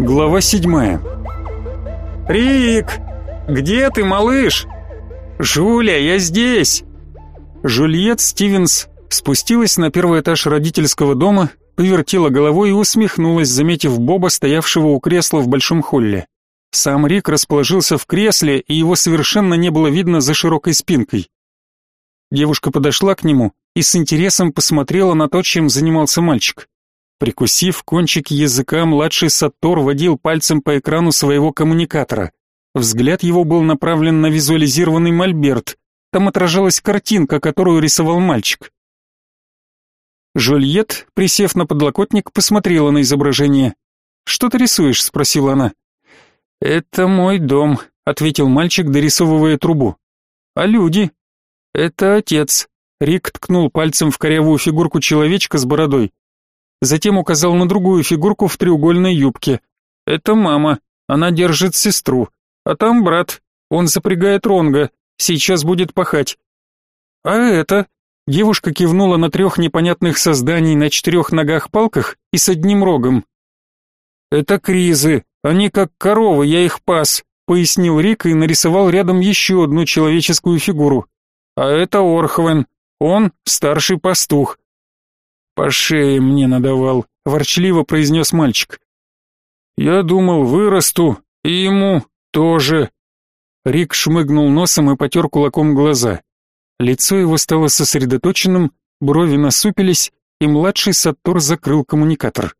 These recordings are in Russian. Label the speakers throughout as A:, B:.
A: Глава седьмая. «Рик! Где ты, малыш?» «Жуля, я здесь!» Жульет Стивенс спустилась на первый этаж родительского дома, повертела головой и усмехнулась, заметив Боба, стоявшего у кресла в большом холле. Сам Рик расположился в кресле, и его совершенно не было видно за широкой спинкой. Девушка подошла к нему и с интересом посмотрела на то, чем занимался мальчик. Прикусив кончик языка, младший Саттор водил пальцем по экрану своего коммуникатора. Взгляд его был направлен на визуализированный мольберт. Там отражалась картинка, которую рисовал мальчик. Жульет, присев на подлокотник, посмотрела на изображение. «Что ты рисуешь?» — спросила она. «Это мой дом», — ответил мальчик, дорисовывая трубу. «А люди?» «Это отец», — Рик ткнул пальцем в корявую фигурку человечка с бородой. Затем указал на другую фигурку в треугольной юбке. «Это мама, она держит сестру. А там брат, он запрягает ронга, сейчас будет пахать». «А это?» Девушка кивнула на трех непонятных созданий на четырех ногах-палках и с одним рогом. «Это кризы, они как коровы, я их пас», — пояснил Рик и нарисовал рядом еще одну человеческую фигуру. «А это Орхвен, он старший пастух». «По шее мне надавал», — ворчливо произнес мальчик. «Я думал, вырасту, и ему тоже». Рик шмыгнул носом и потер кулаком глаза. Лицо его стало сосредоточенным, брови насупились, и младший Саттор закрыл коммуникатор.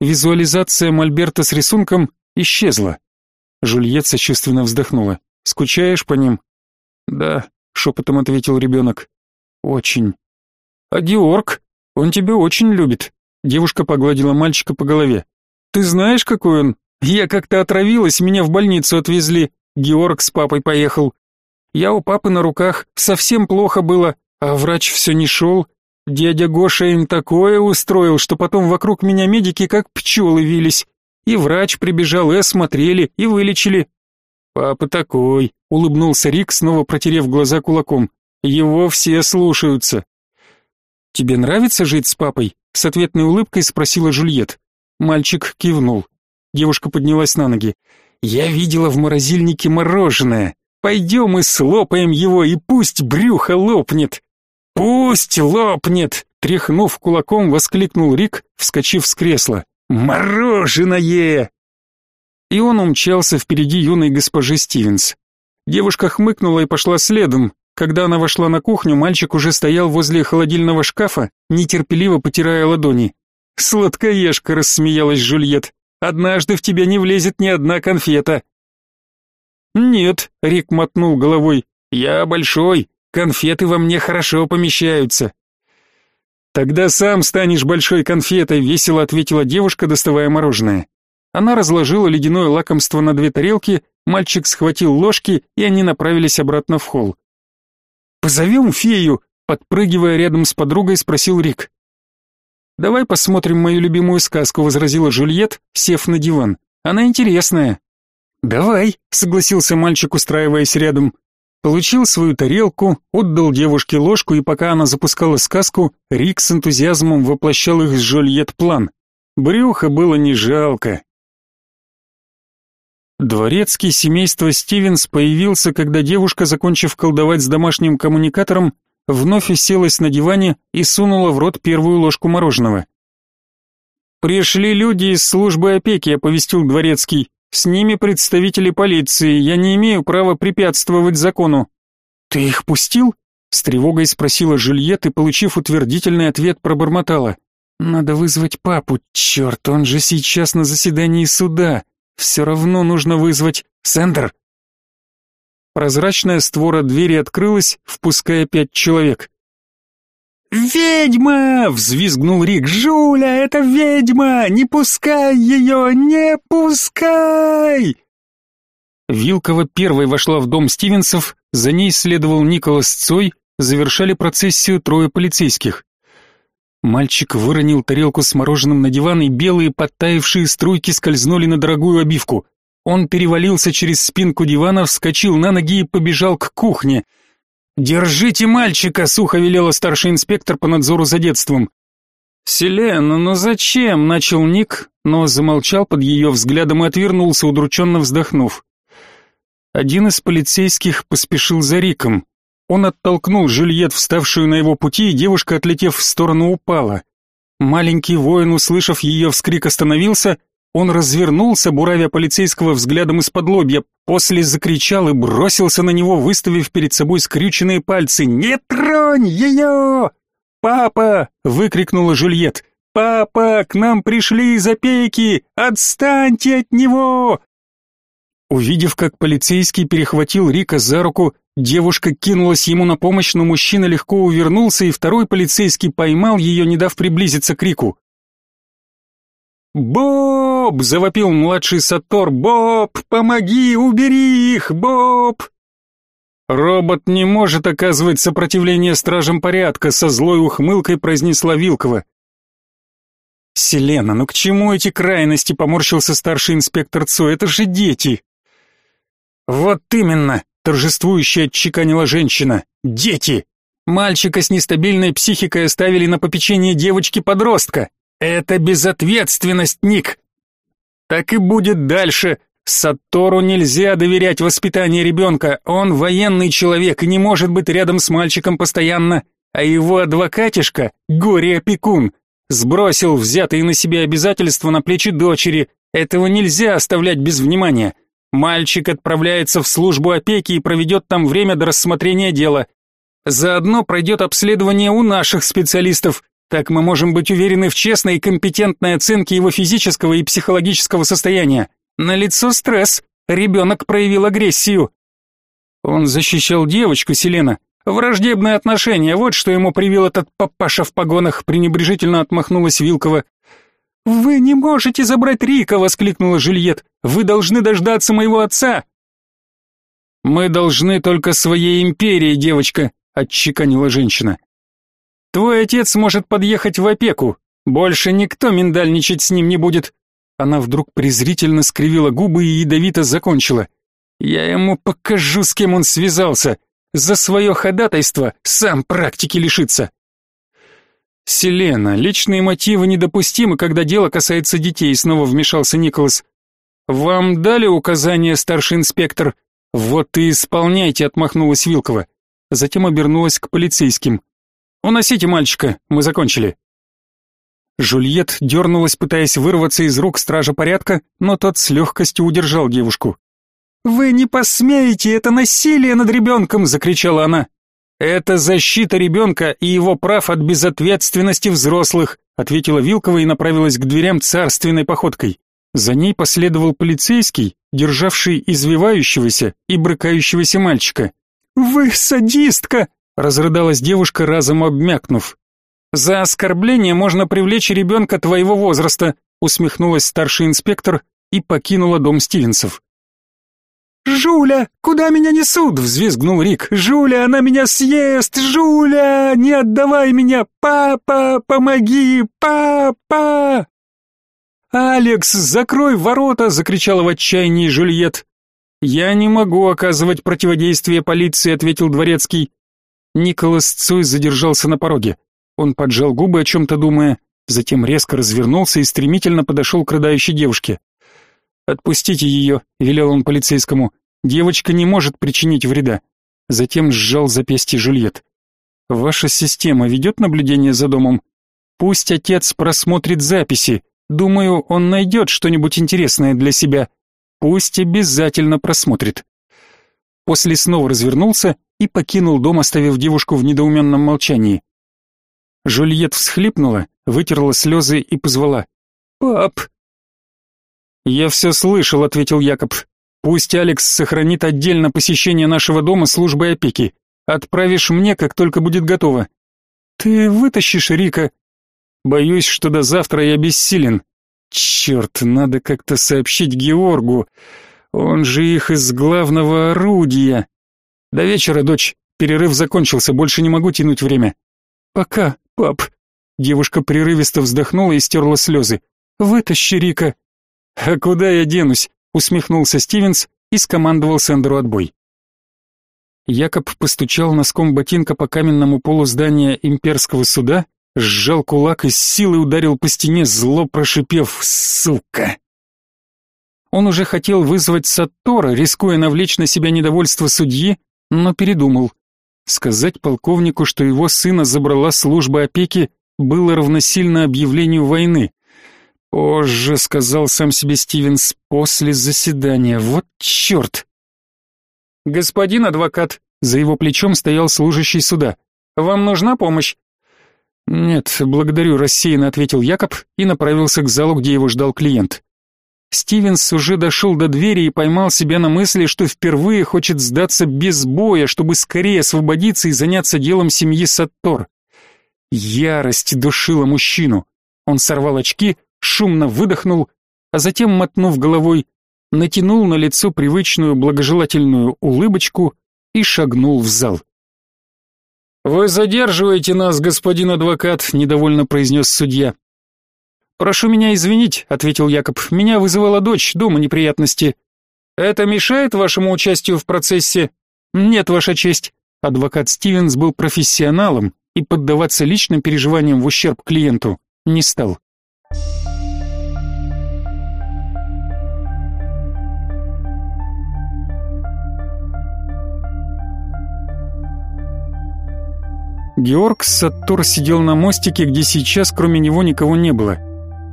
A: Визуализация мольберта с рисунком исчезла. Жульет сочувственно вздохнула. «Скучаешь по ним?» «Да», — шепотом ответил ребенок. «Очень». «А Георг? Он тебя очень любит». Девушка погладила мальчика по голове. «Ты знаешь, какой он? Я как-то отравилась, меня в больницу отвезли. Георг с папой поехал. Я у папы на руках, совсем плохо было, а врач все не шел. Дядя Гоша им такое устроил, что потом вокруг меня медики как пчелы вились. И врач прибежал, и осмотрели, и вылечили. Папа такой, улыбнулся Рик, снова протерев глаза кулаком. Его все слушаются. Тебе нравится жить с папой? С ответной улыбкой спросила Жульет. Мальчик кивнул. Девушка поднялась на ноги. Я видела в морозильнике мороженое. Пойдем и слопаем его, и пусть брюхо лопнет. Пусть лопнет, тряхнув кулаком, воскликнул Рик, вскочив с кресла. Мороженое! И он умчался впереди юной госпожи Стивенс. Девушка хмыкнула и пошла следом. Когда она вошла на кухню, мальчик уже стоял возле холодильного шкафа, нетерпеливо потирая ладони. «Сладкоежка!» — рассмеялась Жульет. «Однажды в тебя не влезет ни одна конфета!» «Нет», — Рик мотнул головой, — «я большой, конфеты во мне хорошо помещаются». «Тогда сам станешь большой конфетой», — весело ответила девушка, доставая мороженое. Она разложила ледяное лакомство на две тарелки, мальчик схватил ложки, и они направились обратно в холл. «Позовем фею», — подпрыгивая рядом с подругой, спросил Рик. «Давай посмотрим мою любимую сказку», — возразила Жульет, сев на диван. «Она интересная». «Давай», — согласился мальчик, устраиваясь рядом. Получил свою тарелку, отдал девушке ложку, и пока она запускала сказку, Рик с энтузиазмом воплощал их с Жольет план. Брюха было не жалко. Дворецкий семейства Стивенс появился, когда девушка, закончив колдовать с домашним коммуникатором, вновь уселась на диване и сунула в рот первую ложку мороженого. «Пришли люди из службы опеки», — оповестил Дворецкий. С ними представители полиции, я не имею права препятствовать закону. Ты их пустил? С тревогой спросила Жюльет и, получив утвердительный ответ, пробормотала. Надо вызвать папу, черт, он же сейчас на заседании суда. Все равно нужно вызвать Сендер. Прозрачная створа двери открылась, впуская пять человек. «Ведьма!» — взвизгнул Рик. «Жуля, это ведьма! Не пускай ее! Не пускай!» Вилкова первой вошла в дом Стивенсов, за ней следовал Николас Цой, завершали процессию трое полицейских. Мальчик выронил тарелку с мороженым на диван, и белые подтаявшие струйки скользнули на дорогую обивку. Он перевалился через спинку дивана, вскочил на ноги и побежал к кухне — «Держите мальчика!» — сухо велела старший инспектор по надзору за детством. «Селена, ну зачем?» — начал Ник, но замолчал под ее взглядом и отвернулся, удрученно вздохнув. Один из полицейских поспешил за Риком. Он оттолкнул Жюльет, вставшую на его пути, и девушка, отлетев в сторону, упала. Маленький воин, услышав ее вскрик, остановился. Он развернулся, буравя полицейского взглядом из-под лобья, после закричал и бросился на него, выставив перед собой скрюченные пальцы. «Не тронь ее!» «Папа!» — выкрикнула Жюльет. «Папа, к нам пришли из опеки! Отстаньте от него!» Увидев, как полицейский перехватил Рика за руку, девушка кинулась ему на помощь, но мужчина легко увернулся, и второй полицейский поймал ее, не дав приблизиться к Рику. «Боб!» — завопил младший Сатор. «Боб, помоги, убери их, Боб!» «Робот не может оказывать сопротивление стражам порядка», — со злой ухмылкой произнесла Вилкова. «Селена, ну к чему эти крайности?» — поморщился старший инспектор ЦО. «Это же дети!» «Вот именно!» — торжествующе отчеканила женщина. «Дети! Мальчика с нестабильной психикой оставили на попечение девочки-подростка. Это безответственность, Ник!» «Так и будет дальше!» Сатору нельзя доверять воспитанию ребенка. Он военный человек и не может быть рядом с мальчиком постоянно. А его адвокатишка, горе-опекун, сбросил взятые на себя обязательства на плечи дочери. Этого нельзя оставлять без внимания. Мальчик отправляется в службу опеки и проведет там время до рассмотрения дела. Заодно пройдет обследование у наших специалистов. Так мы можем быть уверены в честной и компетентной оценке его физического и психологического состояния. На лицо стресс. Ребенок проявил агрессию. Он защищал девочку Селена. Враждебное отношение, вот что ему привил этот папаша в погонах, пренебрежительно отмахнулась Вилкова. «Вы не можете забрать Рика!» — воскликнула Жильет. «Вы должны дождаться моего отца!» «Мы должны только своей империи, девочка!» — отчеканила женщина. «Твой отец может подъехать в опеку. Больше никто миндальничать с ним не будет. Она вдруг презрительно скривила губы и ядовито закончила. «Я ему покажу, с кем он связался. За свое ходатайство сам практики лишится». «Селена, личные мотивы недопустимы, когда дело касается детей», снова вмешался Николас. «Вам дали указание, старший инспектор?» «Вот и исполняйте», — отмахнулась Вилкова. Затем обернулась к полицейским. «Уносите мальчика, мы закончили». Жульет дернулась, пытаясь вырваться из рук стража порядка, но тот с легкостью удержал девушку. «Вы не посмеете, это насилие над ребенком!» — закричала она. «Это защита ребенка и его прав от безответственности взрослых», — ответила Вилкова и направилась к дверям царственной походкой. За ней последовал полицейский, державший извивающегося и брыкающегося мальчика. «Вы садистка!» — разрыдалась девушка, разом обмякнув. За оскорбление можно привлечь ребенка твоего возраста, усмехнулась старший инспектор и покинула дом Стивенсов. «Жуля, куда меня несут?» — взвизгнул Рик. «Жуля, она меня съест! Жуля, не отдавай меня! Папа, помоги! Папа!» «Алекс, закрой ворота!» — закричала в отчаянии Жюльет. «Я не могу оказывать противодействие полиции», — ответил дворецкий. Николас Цой задержался на пороге. Он поджал губы, о чем-то думая, затем резко развернулся и стремительно подошел к рыдающей девушке. «Отпустите ее», — велел он полицейскому. «Девочка не может причинить вреда». Затем сжал запястье Жюльет. «Ваша система ведет наблюдение за домом? Пусть отец просмотрит записи. Думаю, он найдет что-нибудь интересное для себя. Пусть обязательно просмотрит». После снова развернулся и покинул дом, оставив девушку в недоуменном молчании. Жульет всхлипнула, вытерла слезы и позвала. «Пап!» «Я все слышал», — ответил Якоб. «Пусть Алекс сохранит отдельно посещение нашего дома службы опеки. Отправишь мне, как только будет готово». «Ты вытащишь Рика?» «Боюсь, что до завтра я бессилен. Черт, надо как-то сообщить Георгу. Он же их из главного орудия. До вечера, дочь. Перерыв закончился, больше не могу тянуть время. Пока». «Пап!» Девушка прерывисто вздохнула и стерла слезы. «Вытащи Рика!» «А куда я денусь?» усмехнулся Стивенс и скомандовал Сендеру отбой. Якоб постучал носком ботинка по каменному полу здания имперского суда сжал кулак и с силой ударил по стене, зло прошипев «Сука!». Он уже хотел вызвать Саттора, рискуя навлечь на себя недовольство судьи, но передумал. Сказать полковнику, что его сына забрала служба опеки, было равносильно объявлению войны. «Позже», — сказал сам себе Стивенс, — «после заседания. Вот черт!» «Господин адвокат», — за его плечом стоял служащий суда, — «вам нужна помощь?» «Нет, благодарю», — рассеянно ответил Якоб и направился к залу, где его ждал клиент. Стивенс уже дошел до двери и поймал себя на мысли, что впервые хочет сдаться без боя, чтобы скорее освободиться и заняться делом семьи Саттор. Ярость душила мужчину. Он сорвал очки, шумно выдохнул, а затем, мотнув головой, натянул на лицо привычную благожелательную улыбочку и шагнул в зал. «Вы задерживаете нас, господин адвокат», — недовольно произнес судья. «Прошу меня извинить», — ответил Якоб. «Меня вызывала дочь, дома неприятности». «Это мешает вашему участию в процессе?» «Нет, ваша честь». Адвокат Стивенс был профессионалом и поддаваться личным переживаниям в ущерб клиенту не стал. Георг Саттор сидел на мостике, где сейчас кроме него никого не было.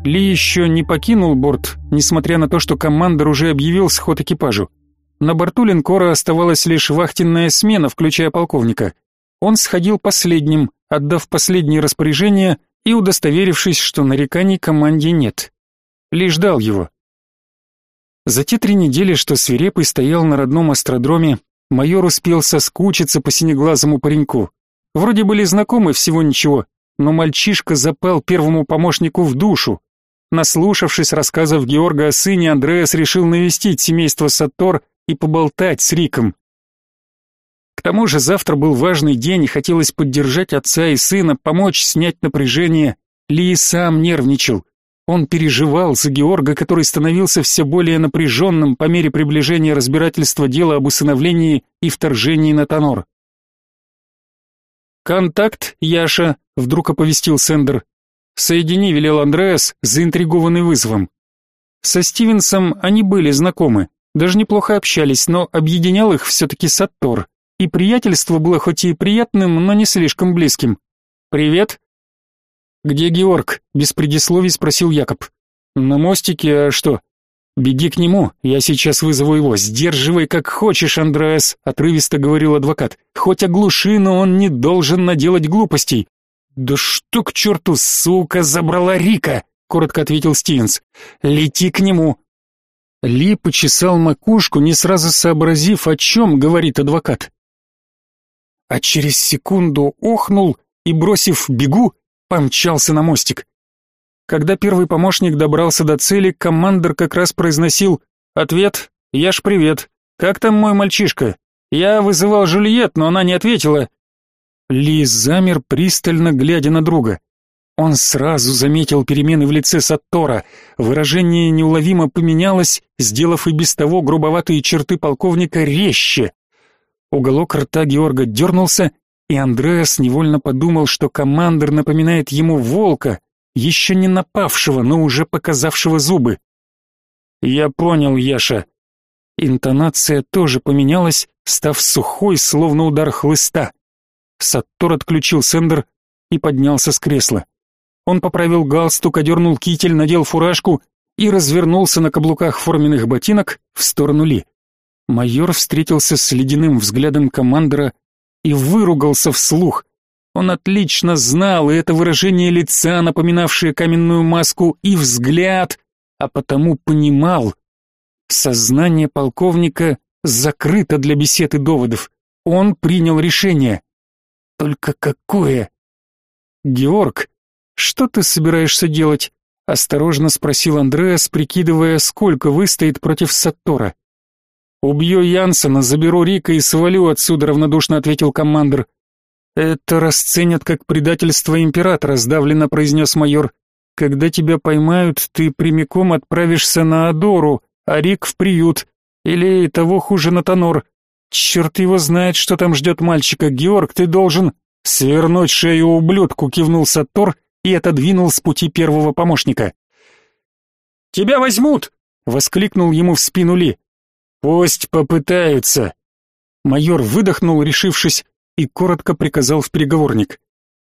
A: Ли еще не покинул борт, несмотря на то, что командор уже объявил сход экипажу. На борту линкора оставалась лишь вахтенная смена, включая полковника. Он сходил последним, отдав последние распоряжения и удостоверившись, что нареканий команде нет. Ли ждал его. За те три недели, что свирепый стоял на родном астrodроме, майор успел соскучиться по синеглазому пареньку. Вроде были знакомы всего ничего, но мальчишка запал первому помощнику в душу. Наслушавшись рассказов Георга о сыне, Андреас решил навестить семейство Саттор и поболтать с Риком. К тому же завтра был важный день, и хотелось поддержать отца и сына, помочь снять напряжение. Ли сам нервничал. Он переживал за Георга, который становился все более напряженным по мере приближения разбирательства дела об усыновлении и вторжении на Тонор. «Контакт, Яша», — вдруг оповестил Сендер. «Соедини», — велел Андреас, заинтригованный вызовом. Со Стивенсом они были знакомы, даже неплохо общались, но объединял их все-таки Саттор, и приятельство было хоть и приятным, но не слишком близким. «Привет». «Где Георг?» — без предисловий спросил Якоб. «На мостике, а что?» «Беги к нему, я сейчас вызову его. Сдерживай как хочешь, Андреас», — отрывисто говорил адвокат. «Хоть оглуши, но он не должен наделать глупостей». «Да что к черту, сука, забрала Рика!» — коротко ответил Стивенс. «Лети к нему!» Ли почесал макушку, не сразу сообразив, о чем говорит адвокат. А через секунду охнул и, бросив «бегу», помчался на мостик. Когда первый помощник добрался до цели, командир как раз произносил «Ответ, я ж привет. Как там мой мальчишка? Я вызывал Жюльет, но она не ответила». Ли замер, пристально глядя на друга. Он сразу заметил перемены в лице Саттора. Выражение неуловимо поменялось, сделав и без того грубоватые черты полковника резче. Уголок рта Георга дернулся, и Андреас невольно подумал, что командир напоминает ему волка, еще не напавшего, но уже показавшего зубы. «Я понял, Яша». Интонация тоже поменялась, став сухой, словно удар хлыста. Саттор отключил сендер и поднялся с кресла. Он поправил галстук, одернул китель, надел фуражку и развернулся на каблуках форменных ботинок в сторону Ли. Майор встретился с ледяным взглядом командора и выругался вслух. Он отлично знал и это выражение лица, напоминавшее каменную маску, и взгляд, а потому понимал. Сознание полковника закрыто для бесед и доводов. Он принял решение. Только какое? Георг, что ты собираешься делать? Осторожно спросил Андреас, прикидывая, сколько выстоит против Саттора. «Убью Янсена, заберу Рика и свалю отсюда», — равнодушно ответил командир. «Это расценят как предательство императора», — сдавленно произнес майор. «Когда тебя поймают, ты прямиком отправишься на Адору, а Рик в приют. Или того хуже на Тонор. Черт его знает, что там ждет мальчика. Георг, ты должен...» Свернуть шею ублюдку, кивнул Саттор и отодвинул с пути первого помощника. Тебя возьмут, воскликнул ему в спину Ли. Пусть попытаются. Майор выдохнул, решившись, и коротко приказал в переговорник.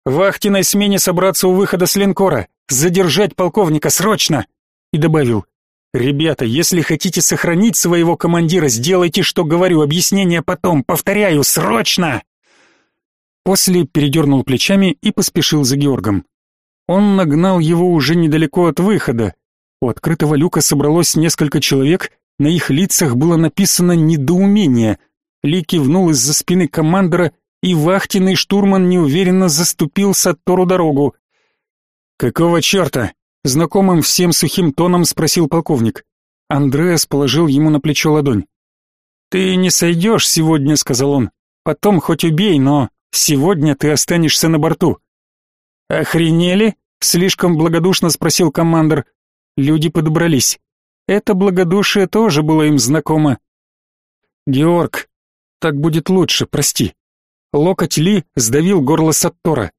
A: «Вахтенной смене собраться у выхода с линкора, задержать полковника срочно!» И добавил, «Ребята, если хотите сохранить своего командира, сделайте, что говорю, объяснение потом, повторяю, срочно!» После передернул плечами и поспешил за Георгом. Он нагнал его уже недалеко от выхода. У открытого люка собралось несколько человек, на их лицах было написано недоумение. Ли кивнул из-за спины командора и вахтенный штурман неуверенно заступил Саттору дорогу. «Какого черта?» — знакомым всем сухим тоном спросил полковник. Андреас положил ему на плечо ладонь. «Ты не сойдешь сегодня», — сказал он. «Потом хоть убей, но сегодня ты останешься на борту». «Охренели?» — слишком благодушно спросил командир. Люди подобрались. Это благодушие тоже было им знакомо. «Георг, так будет лучше, прости». Локоть Ли сдавил горло Саттора.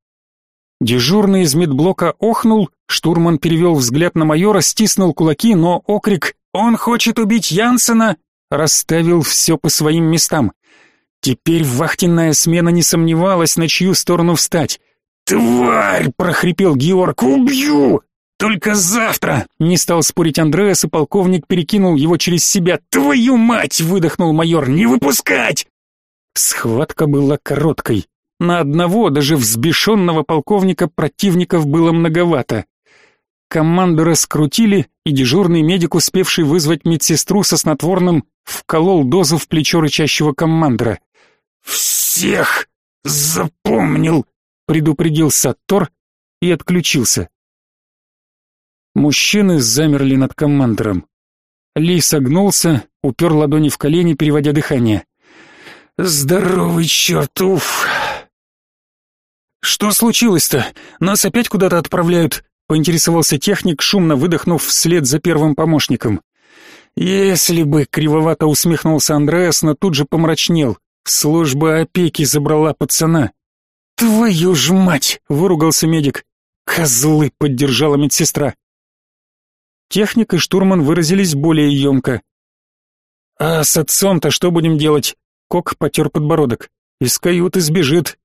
A: Дежурный из медблока охнул, штурман перевел взгляд на майора, стиснул кулаки, но окрик «Он хочет убить Янсена!» расставил все по своим местам. Теперь вахтенная смена не сомневалась, на чью сторону встать. «Тварь!» — прохрипел Георг. «Убью! Только завтра!» Не стал спорить Андреас, и полковник перекинул его через себя. «Твою мать!» — выдохнул майор. «Не выпускать!» Схватка была короткой. На одного, даже взбешенного полковника, противников было многовато. Команду раскрутили, и дежурный медик, успевший вызвать медсестру со снотворным, вколол дозу в плечо рычащего командора. «Всех запомнил!» — предупредил Саттор и отключился. Мужчины замерли над командором. Ли согнулся, упер ладони в колени, переводя дыхание. Здоровый черт, уф. Что случилось-то? Нас опять куда-то отправляют? Поинтересовался техник, шумно выдохнув вслед за первым помощником. Если бы, кривовато усмехнулся Андреас, но тут же помрачнел. Служба опеки забрала пацана. Твою ж мать, выругался медик. Козлы, поддержала медсестра. Техник и штурман выразились более емко. А с отцом-то что будем делать? Кок потер подбородок. Из каюты сбежит.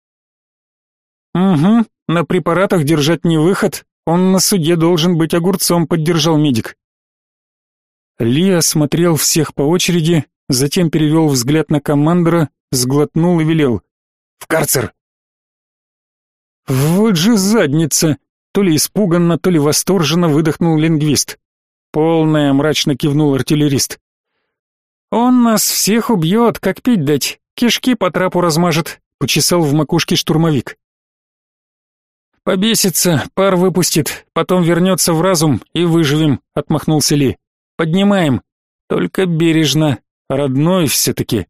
A: Угу, на препаратах держать не выход. Он на суде должен быть огурцом, поддержал медик. Ли осмотрел всех по очереди, затем перевел взгляд на командора, сглотнул и велел. «В карцер!» «Вот же задница!» То ли испуганно, то ли восторженно выдохнул лингвист. «Полная», — мрачно кивнул артиллерист. «Он нас всех убьет, как пить дать, кишки по трапу размажет», — почесал в макушке штурмовик. «Побесится, пар выпустит, потом вернется в разум и выживем», — отмахнулся Ли. «Поднимаем. Только бережно, родной все-таки».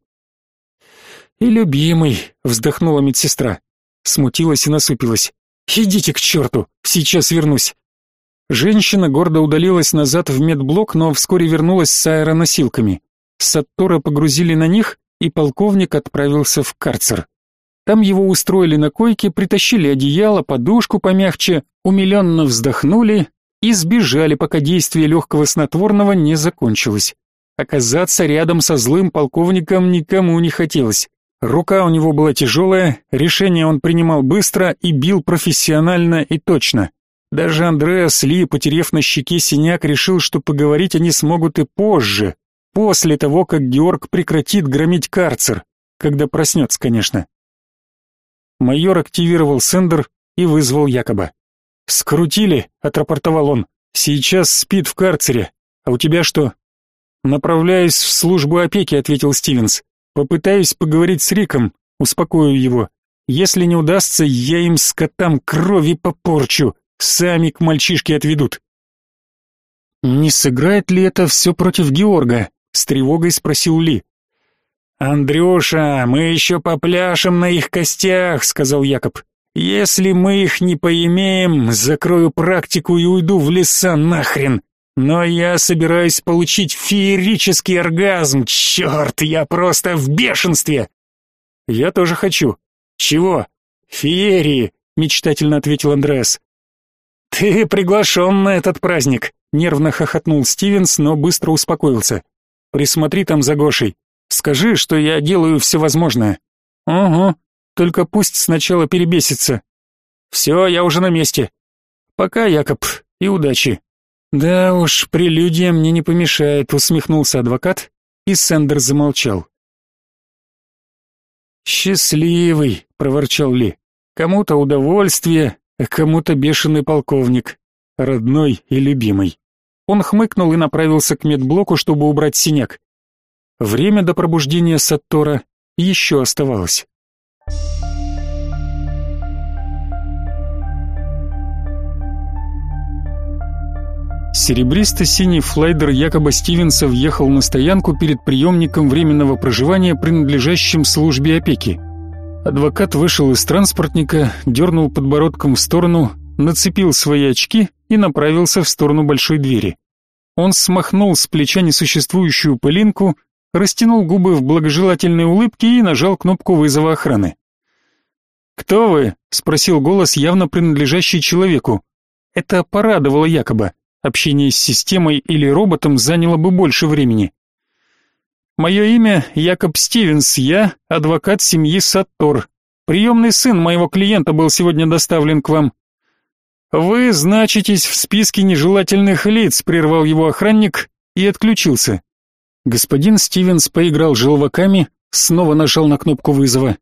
A: «И любимый», — вздохнула медсестра. Смутилась и насупилась. «Идите к черту, сейчас вернусь». Женщина гордо удалилась назад в медблок, но вскоре вернулась с аэроносилками. Саттора погрузили на них, и полковник отправился в карцер. Там его устроили на койке, притащили одеяло, подушку помягче, умиленно вздохнули и сбежали, пока действие легкого снотворного не закончилось. Оказаться рядом со злым полковником никому не хотелось. Рука у него была тяжелая, решение он принимал быстро и бил профессионально и точно. Даже Андреас Ли, потерев на щеке синяк, решил, что поговорить они смогут и позже, После того, как Георг прекратит громить карцер, когда проснется, конечно. Майор активировал сендер и вызвал Якоба. «Скрутили», — отрапортовал он. «Сейчас спит в карцере. А у тебя что?» «Направляюсь в службу опеки», — ответил Стивенс. «Попытаюсь поговорить с Риком, успокою его. Если не удастся, я им скотам крови попорчу, сами к мальчишке отведут». «Не сыграет ли это все против Георга?» С тревогой спросил Ли. «Андрюша, мы еще попляшем на их костях», — сказал Якоб. «Если мы их не поимеем, закрою практику и уйду в леса нахрен. Но я собираюсь получить феерический оргазм. Черт, я просто в бешенстве!» «Я тоже хочу». «Чего?» Феерии, мечтательно ответил Андреас. Ты приглашен на этот праздник, нервно хохотнул Стивенс, но быстро успокоился. Присмотри там за Гошей. Скажи, что я делаю все возможное. Угу. Только пусть сначала перебесится. Все, я уже на месте. Пока, Якоб, и удачи. Да уж, прелюдия мне не помешает, усмехнулся адвокат, и Сендер замолчал. Счастливый, проворчал Ли. Кому-то удовольствие, а кому-то бешеный полковник, родной и любимый. Он хмыкнул и направился к медблоку, чтобы убрать синяк. Время до пробуждения Саттора еще оставалось. Серебристо-синий флайдер якобы Стивенса въехал на стоянку перед приемником временного проживания, принадлежащим службе опеки. Адвокат вышел из транспортника, дернул подбородком в сторону, нацепил свои очки и направился в сторону большой двери. Он смахнул с плеча несуществующую пылинку, растянул губы в благожелательной улыбке и нажал кнопку вызова охраны. «Кто вы?» — спросил голос, явно принадлежащий человеку. Это порадовало якобы. Общение с системой или роботом заняло бы больше времени. Мое имя Якоб Стивенс, я адвокат семьи Саттор. Приемный сын моего клиента был сегодня доставлен к вам. Вы значитесь в списке нежелательных лиц, прервал его охранник и отключился. Господин Стивенс поиграл желваками, снова нажал на кнопку вызова.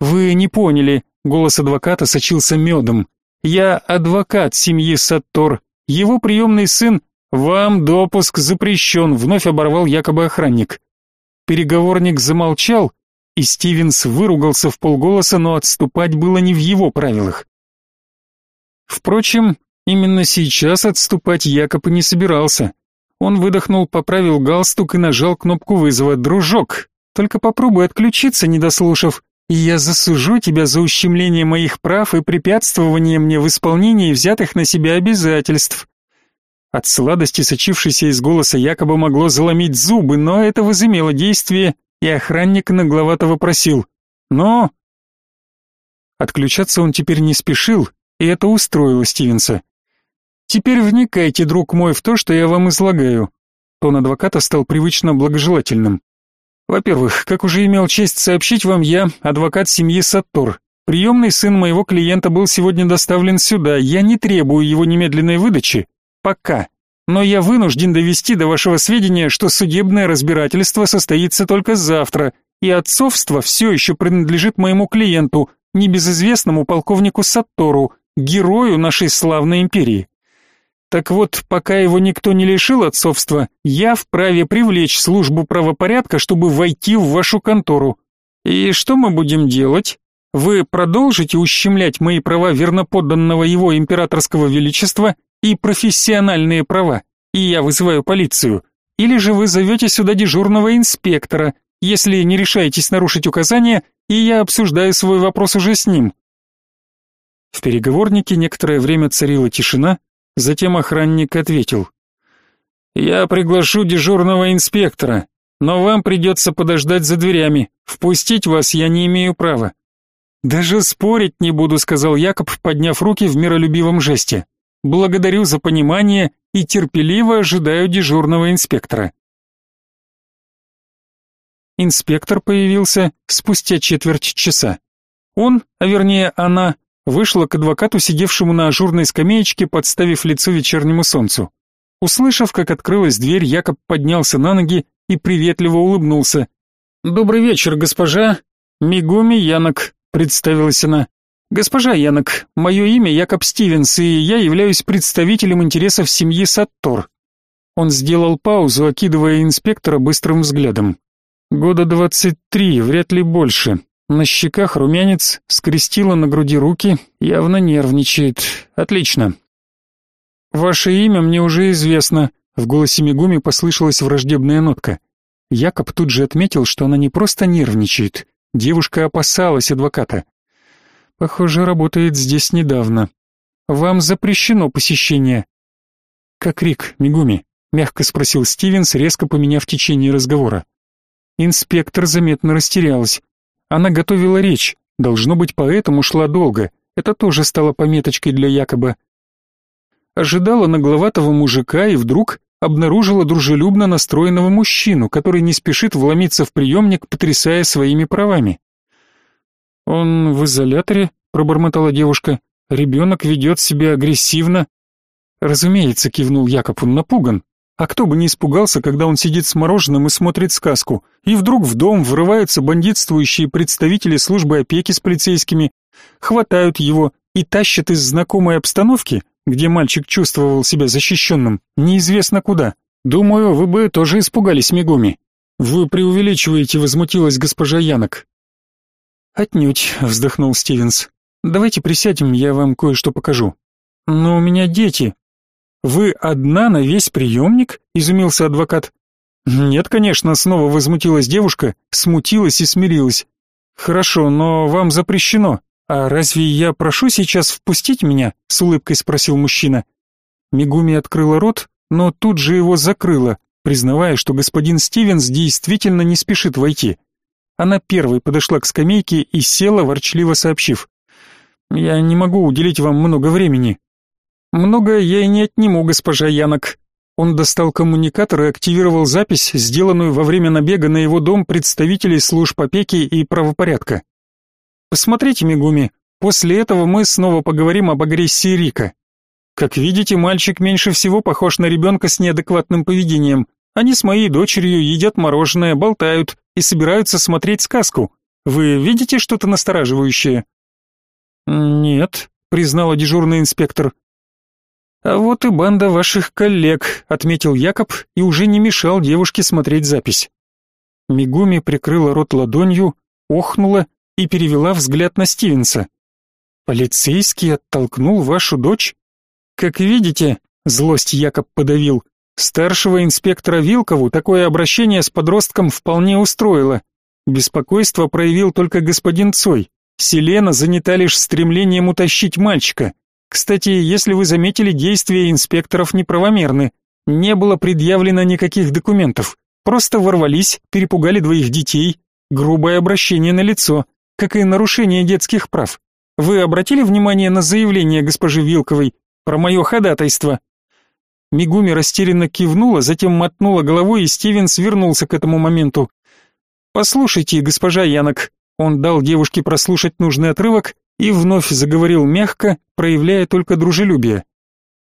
A: Вы не поняли, голос адвоката сочился медом. Я адвокат семьи Саттор. Его приемный сын «Вам допуск запрещен», — вновь оборвал якобы охранник. Переговорник замолчал, и Стивенс выругался в полголоса, но отступать было не в его правилах. Впрочем, именно сейчас отступать якобы не собирался. Он выдохнул, поправил галстук и нажал кнопку вызова. «Дружок, только попробуй отключиться, не дослушав, и я засужу тебя за ущемление моих прав и препятствование мне в исполнении взятых на себя обязательств. От сладости, сочившейся из голоса, якобы могло заломить зубы, но это возымело действие, и охранник нагловато вопросил «Но?». Отключаться он теперь не спешил, и это устроило Стивенса. «Теперь вникайте, друг мой, в то, что я вам излагаю». Тон адвоката стал привычно благожелательным. Во-первых, как уже имел честь сообщить вам, я адвокат семьи Саттор. Приемный сын моего клиента был сегодня доставлен сюда. Я не требую его немедленной выдачи. Пока. Но я вынужден довести до вашего сведения, что судебное разбирательство состоится только завтра, и отцовство все еще принадлежит моему клиенту, небезызвестному полковнику Саттору, герою нашей славной империи. Так вот, пока его никто не лишил отцовства, я вправе привлечь службу правопорядка, чтобы войти в вашу контору. И что мы будем делать? Вы продолжите ущемлять мои права верноподданного его императорского величества и профессиональные права, и я вызываю полицию? Или же вы зовете сюда дежурного инспектора, если не решаетесь нарушить указания, и я обсуждаю свой вопрос уже с ним?» В переговорнике некоторое время царила тишина, Затем охранник ответил. «Я приглашу дежурного инспектора, но вам придется подождать за дверями. Впустить вас я не имею права». «Даже спорить не буду», — сказал Якоб, подняв руки в миролюбивом жесте. «Благодарю за понимание и терпеливо ожидаю дежурного инспектора». Инспектор появился спустя четверть часа. Он, а вернее она, вышла к адвокату, сидевшему на ажурной скамеечке, подставив лицо вечернему солнцу. Услышав, как открылась дверь, Якоб поднялся на ноги и приветливо улыбнулся. «Добрый вечер, госпожа. Мигуми Янок», — представилась она. «Госпожа Янок, мое имя Якоб Стивенс, и я являюсь представителем интересов семьи Саттор». Он сделал паузу, окидывая инспектора быстрым взглядом. «Года двадцать три, вряд ли больше. На щеках румянец, скрестила на груди руки, явно нервничает. Отлично. Ваше имя мне уже известно. В голосе Мигуми послышалась враждебная нотка. Якоб тут же отметил, что она не просто нервничает. Девушка опасалась адвоката. Похоже, работает здесь недавно. Вам запрещено посещение. Как Рик, Мигуми? мягко спросил Стивенс, резко поменяв течение разговора. Инспектор заметно растерялась. Она готовила речь, Должно быть, поэтому шла долго. Это тоже стало пометочкой для якобы. Ожидала нагловатого мужика и вдруг обнаружила дружелюбно настроенного мужчину, который не спешит вломиться в приемник, потрясая своими правами. «Он в изоляторе?» — пробормотала девушка. «Ребенок ведет себя агрессивно». «Разумеется», — кивнул Якоб, — «он напуган. А кто бы не испугался, когда он сидит с мороженым и смотрит сказку, и вдруг в дом врываются бандитствующие представители службы опеки с полицейскими, хватают его и тащат из знакомой обстановки, где мальчик чувствовал себя защищенным, неизвестно куда. Думаю, вы бы тоже испугались Мигуми. Вы преувеличиваете, возмутилась госпожа Янок. Отнюдь, вздохнул Стивенс. Давайте присядем, я вам кое-что покажу. Но у меня дети, «Вы одна на весь приемник?» — изумился адвокат. «Нет, конечно», — снова возмутилась девушка, смутилась и смирилась. «Хорошо, но вам запрещено. А разве я прошу сейчас впустить меня?» — с улыбкой спросил мужчина. Мигуми открыла рот, но тут же его закрыла, признавая, что господин Стивенс действительно не спешит войти. Она первой подошла к скамейке и села, ворчливо сообщив. «Я не могу уделить вам много времени. Многое я и не отниму, госпожа Янок. Он достал коммуникатор и активировал запись, сделанную во время набега на его дом представителей служб опеки и правопорядка. Посмотрите, Мигуми, после этого мы снова поговорим об агрессии Рика. Как видите, мальчик меньше всего похож на ребенка с неадекватным поведением. Они с моей дочерью едят мороженое, болтают и собираются смотреть сказку. Вы видите что-то настораживающее? Нет, признала дежурный инспектор. «А вот и банда ваших коллег», — отметил Якоб и уже не мешал девушке смотреть запись. Мигуми прикрыла рот ладонью, охнула и перевела взгляд на Стивенса. «Полицейский оттолкнул вашу дочь?» «Как видите», — злость Якоб подавил, старшего инспектора Вилкову такое обращение с подростком вполне устроило. Беспокойство проявил только господин Цой. Селена занята лишь стремлением утащить мальчика. Кстати, если вы заметили, действия инспекторов неправомерны. Не было предъявлено никаких документов. Просто ворвались, перепугали двоих детей. Грубое обращение на лицо, как и нарушение детских прав. Вы обратили внимание на заявление госпожи Вилковой про мое ходатайство? Мигуми растерянно кивнула, затем мотнула головой, и Стивен свернулся к этому моменту. «Послушайте, госпожа Янок», он дал девушке прослушать нужный отрывок, и вновь заговорил мягко, проявляя только дружелюбие.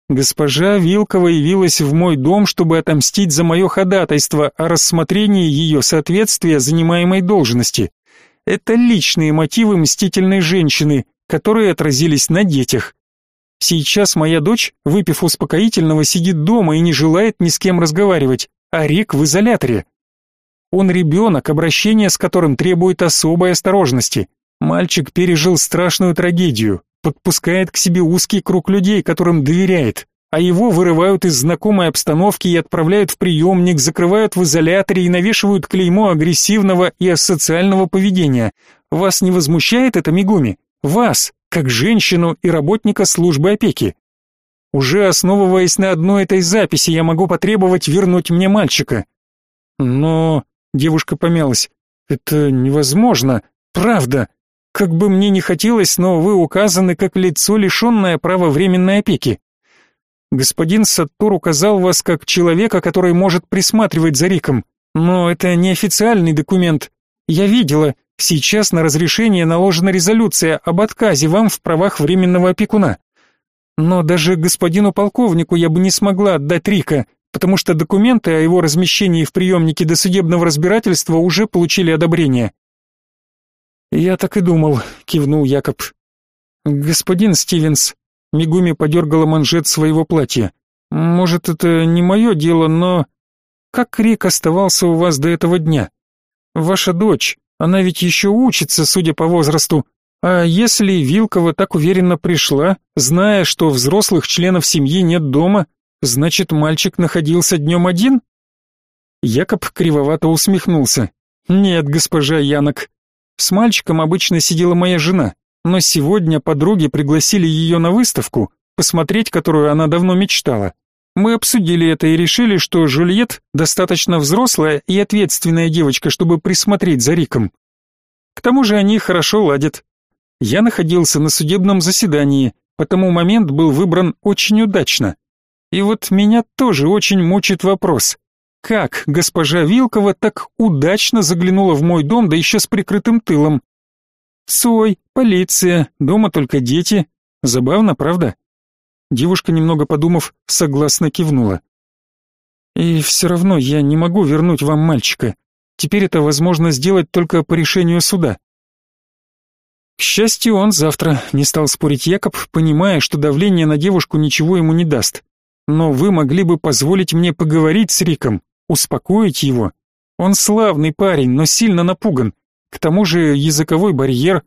A: Госпожа Вилкова явилась в мой дом, чтобы отомстить за мое ходатайство о рассмотрении ее соответствия занимаемой должности. Это личные мотивы мстительной женщины, которые отразились на детях. Сейчас моя дочь, выпив успокоительного, сидит дома и не желает ни с кем разговаривать, а Рик в изоляторе. Он ребенок, обращение с которым требует особой осторожности. Мальчик пережил страшную трагедию, подпускает к себе узкий круг людей, которым доверяет, а его вырывают из знакомой обстановки и отправляют в приемник, закрывают в изоляторе и навешивают клеймо агрессивного и асоциального поведения. Вас не возмущает это, Мигуми? Вас, как женщину и работника службы опеки? Уже основываясь на одной этой записи, я могу потребовать вернуть мне мальчика. Но девушка помялась. Это невозможно. Правда. Как бы мне не хотелось, но вы указаны как лицо, лишенное права временной опеки. Господин Саттур указал вас как человека, который может присматривать за Риком, но это не официальный документ. Я видела, сейчас на разрешение наложена резолюция об отказе вам в правах временного опекуна. Но даже господину полковнику я бы не смогла отдать Рика, потому что документы о его размещении в приемнике досудебного разбирательства уже получили одобрение. «Я так и думал», — кивнул Якоб. «Господин Стивенс», — Мигуми подергала манжет своего платья. «Может, это не мое дело, но...» «Как Рик оставался у вас до этого дня? Ваша дочь, она ведь еще учится, судя по возрасту. А если Вилкова так уверенно пришла, зная, что взрослых членов семьи нет дома, значит, мальчик находился днем один?» Якоб кривовато усмехнулся. «Нет, госпожа Янок, с мальчиком обычно сидела моя жена, но сегодня подруги пригласили ее на выставку, посмотреть которую она давно мечтала. Мы обсудили это и решили, что Жюльет достаточно взрослая и ответственная девочка, чтобы присмотреть за Риком. К тому же они хорошо ладят. Я находился на судебном заседании, потому момент был выбран очень удачно. И вот меня тоже очень мучит вопрос. Как госпожа Вилкова так удачно заглянула в мой дом, да еще с прикрытым тылом? Сой, полиция, дома только дети. Забавно, правда? Девушка, немного подумав, согласно кивнула. И все равно я не могу вернуть вам мальчика. Теперь это возможно сделать только по решению суда. К счастью, он завтра, не стал спорить Якоб, понимая, что давление на девушку ничего ему не даст. Но вы могли бы позволить мне поговорить с Риком, успокоить его. Он славный парень, но сильно напуган. К тому же языковой барьер.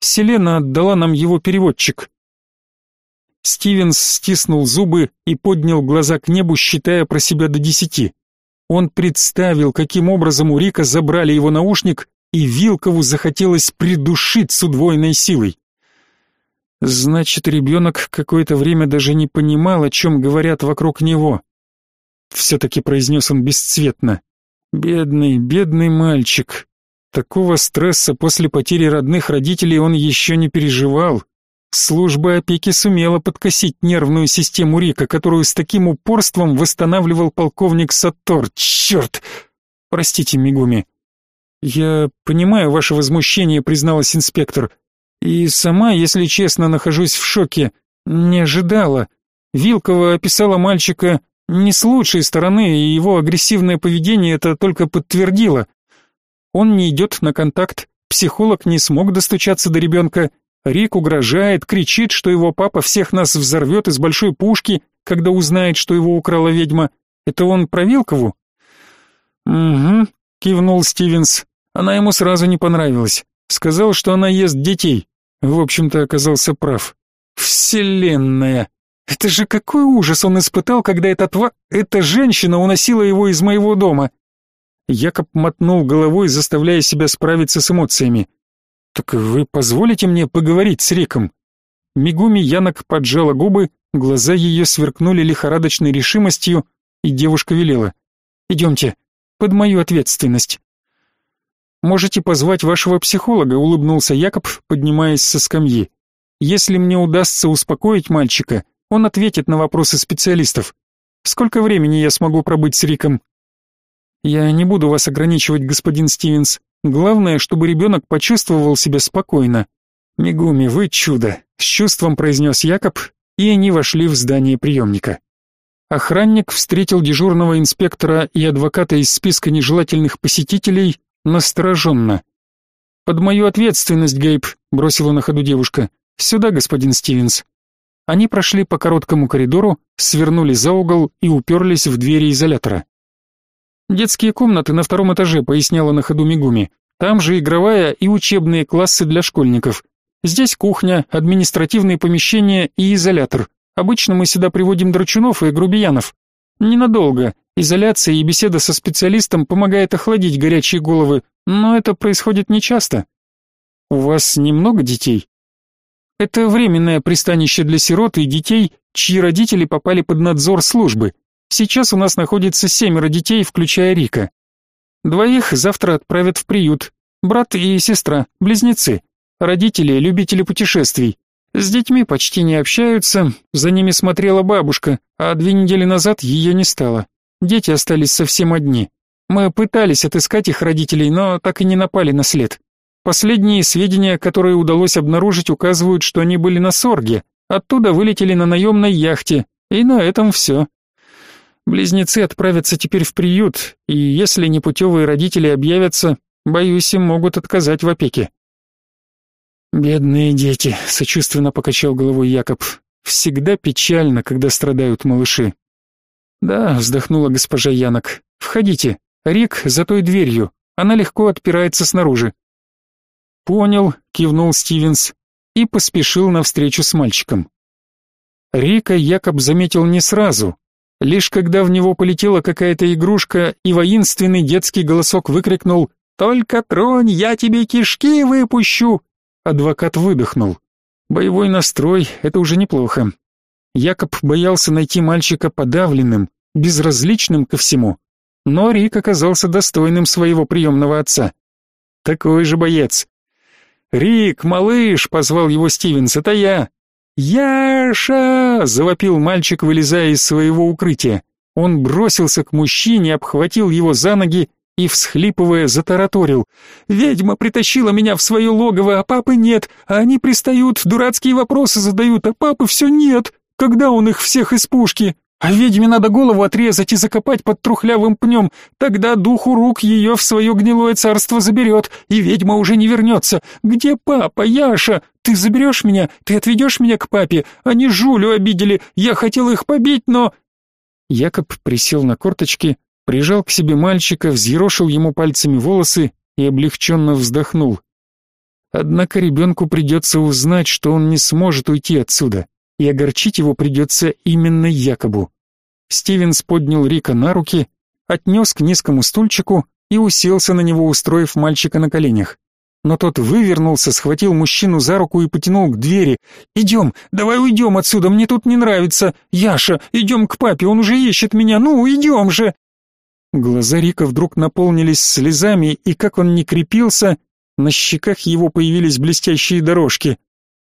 A: Селена отдала нам его переводчик. Стивенс стиснул зубы и поднял глаза к небу, считая про себя до десяти. Он представил, каким образом у Рика забрали его наушник и Вилкову захотелось придушить с удвоенной силой. Значит, ребенок какое-то время даже не понимал, о чем говорят вокруг него. Все-таки произнес он бесцветно. Бедный, бедный мальчик. Такого стресса после потери родных родителей он еще не переживал. Служба опеки сумела подкосить нервную систему Рика, которую с таким упорством восстанавливал полковник Саттор. Черт! Простите, Мигуми. «Я понимаю ваше возмущение», — призналась инспектор. «И сама, если честно, нахожусь в шоке. Не ожидала. Вилкова описала мальчика не с лучшей стороны, и его агрессивное поведение это только подтвердило. Он не идет на контакт, психолог не смог достучаться до ребенка, Рик угрожает, кричит, что его папа всех нас взорвет из большой пушки, когда узнает, что его украла ведьма. Это он про Вилкову?» «Угу», — кивнул Стивенс. Она ему сразу не понравилась. Сказал, что она ест детей. В общем-то, оказался прав. Вселенная! Это же какой ужас он испытал, когда эта тва... эта женщина уносила его из моего дома. Якоб мотнул головой, заставляя себя справиться с эмоциями. «Так вы позволите мне поговорить с Риком?» Мигуми Янок поджала губы, глаза ее сверкнули лихорадочной решимостью, и девушка велела. «Идемте, под мою ответственность». Можете позвать вашего психолога, улыбнулся Якоб, поднимаясь со скамьи. Если мне удастся успокоить мальчика, он ответит на вопросы специалистов. Сколько времени я смогу пробыть с Риком? Я не буду вас ограничивать, господин Стивенс. Главное, чтобы ребенок почувствовал себя спокойно. Мигуми, вы чудо, с чувством произнес Якоб, и они вошли в здание приемника. Охранник встретил дежурного инспектора и адвоката из списка нежелательных посетителей настороженно. «Под мою ответственность, Гейб», — бросила на ходу девушка. «Сюда, господин Стивенс». Они прошли по короткому коридору, свернули за угол и уперлись в двери изолятора. «Детские комнаты на втором этаже», — поясняла на ходу Мигуми. «Там же игровая и учебные классы для школьников. Здесь кухня, административные помещения и изолятор. Обычно мы сюда приводим драчунов и грубиянов. Ненадолго, Изоляция и беседа со специалистом помогает охладить горячие головы, но это происходит нечасто. У вас немного детей? Это временное пристанище для сирот и детей, чьи родители попали под надзор службы. Сейчас у нас находится семеро детей, включая Рика. Двоих завтра отправят в приют. Брат и сестра, близнецы. Родители, любители путешествий. С детьми почти не общаются, за ними смотрела бабушка, а две недели назад ее не стало. Дети остались совсем одни. Мы пытались отыскать их родителей, но так и не напали на след. Последние сведения, которые удалось обнаружить, указывают, что они были на Сорге. Оттуда вылетели на наемной яхте, и на этом все. Близнецы отправятся теперь в приют, и если непутевые родители объявятся, боюсь, им могут отказать в опеке. «Бедные дети», — сочувственно покачал головой Якоб. «Всегда печально, когда страдают малыши». «Да», — вздохнула госпожа Янок. «Входите. Рик за той дверью. Она легко отпирается снаружи». «Понял», — кивнул Стивенс и поспешил навстречу с мальчиком. Рика Якоб заметил не сразу. Лишь когда в него полетела какая-то игрушка, и воинственный детский голосок выкрикнул «Только тронь, я тебе кишки выпущу!» Адвокат выдохнул. Боевой настрой — это уже неплохо. Якоб боялся найти мальчика подавленным, безразличным ко всему. Но Рик оказался достойным своего приемного отца. Такой же боец. «Рик, малыш!» — позвал его Стивенс. «Это я!» «Яша!» — завопил мальчик, вылезая из своего укрытия. Он бросился к мужчине, обхватил его за ноги и, всхлипывая, затараторил. «Ведьма притащила меня в свое логово, а папы нет, а они пристают, дурацкие вопросы задают, а папы все нет. Когда он их всех из пушки? А ведьме надо голову отрезать и закопать под трухлявым пнем, тогда духу рук ее в свое гнилое царство заберет, и ведьма уже не вернется. Где папа, Яша? Ты заберешь меня? Ты отведешь меня к папе? Они Жулю обидели, я хотел их побить, но...» Якоб присел на корточки, прижал к себе мальчика, взъерошил ему пальцами волосы и облегченно вздохнул. Однако ребенку придется узнать, что он не сможет уйти отсюда, и огорчить его придется именно Якобу. Стивенс поднял Рика на руки, отнес к низкому стульчику и уселся на него, устроив мальчика на коленях. Но тот вывернулся, схватил мужчину за руку и потянул к двери. «Идем, давай уйдем отсюда, мне тут не нравится. Яша, идем к папе, он уже ищет меня, ну, идем же!» Глаза Рика вдруг наполнились слезами, и как он ни крепился, на щеках его появились блестящие дорожки.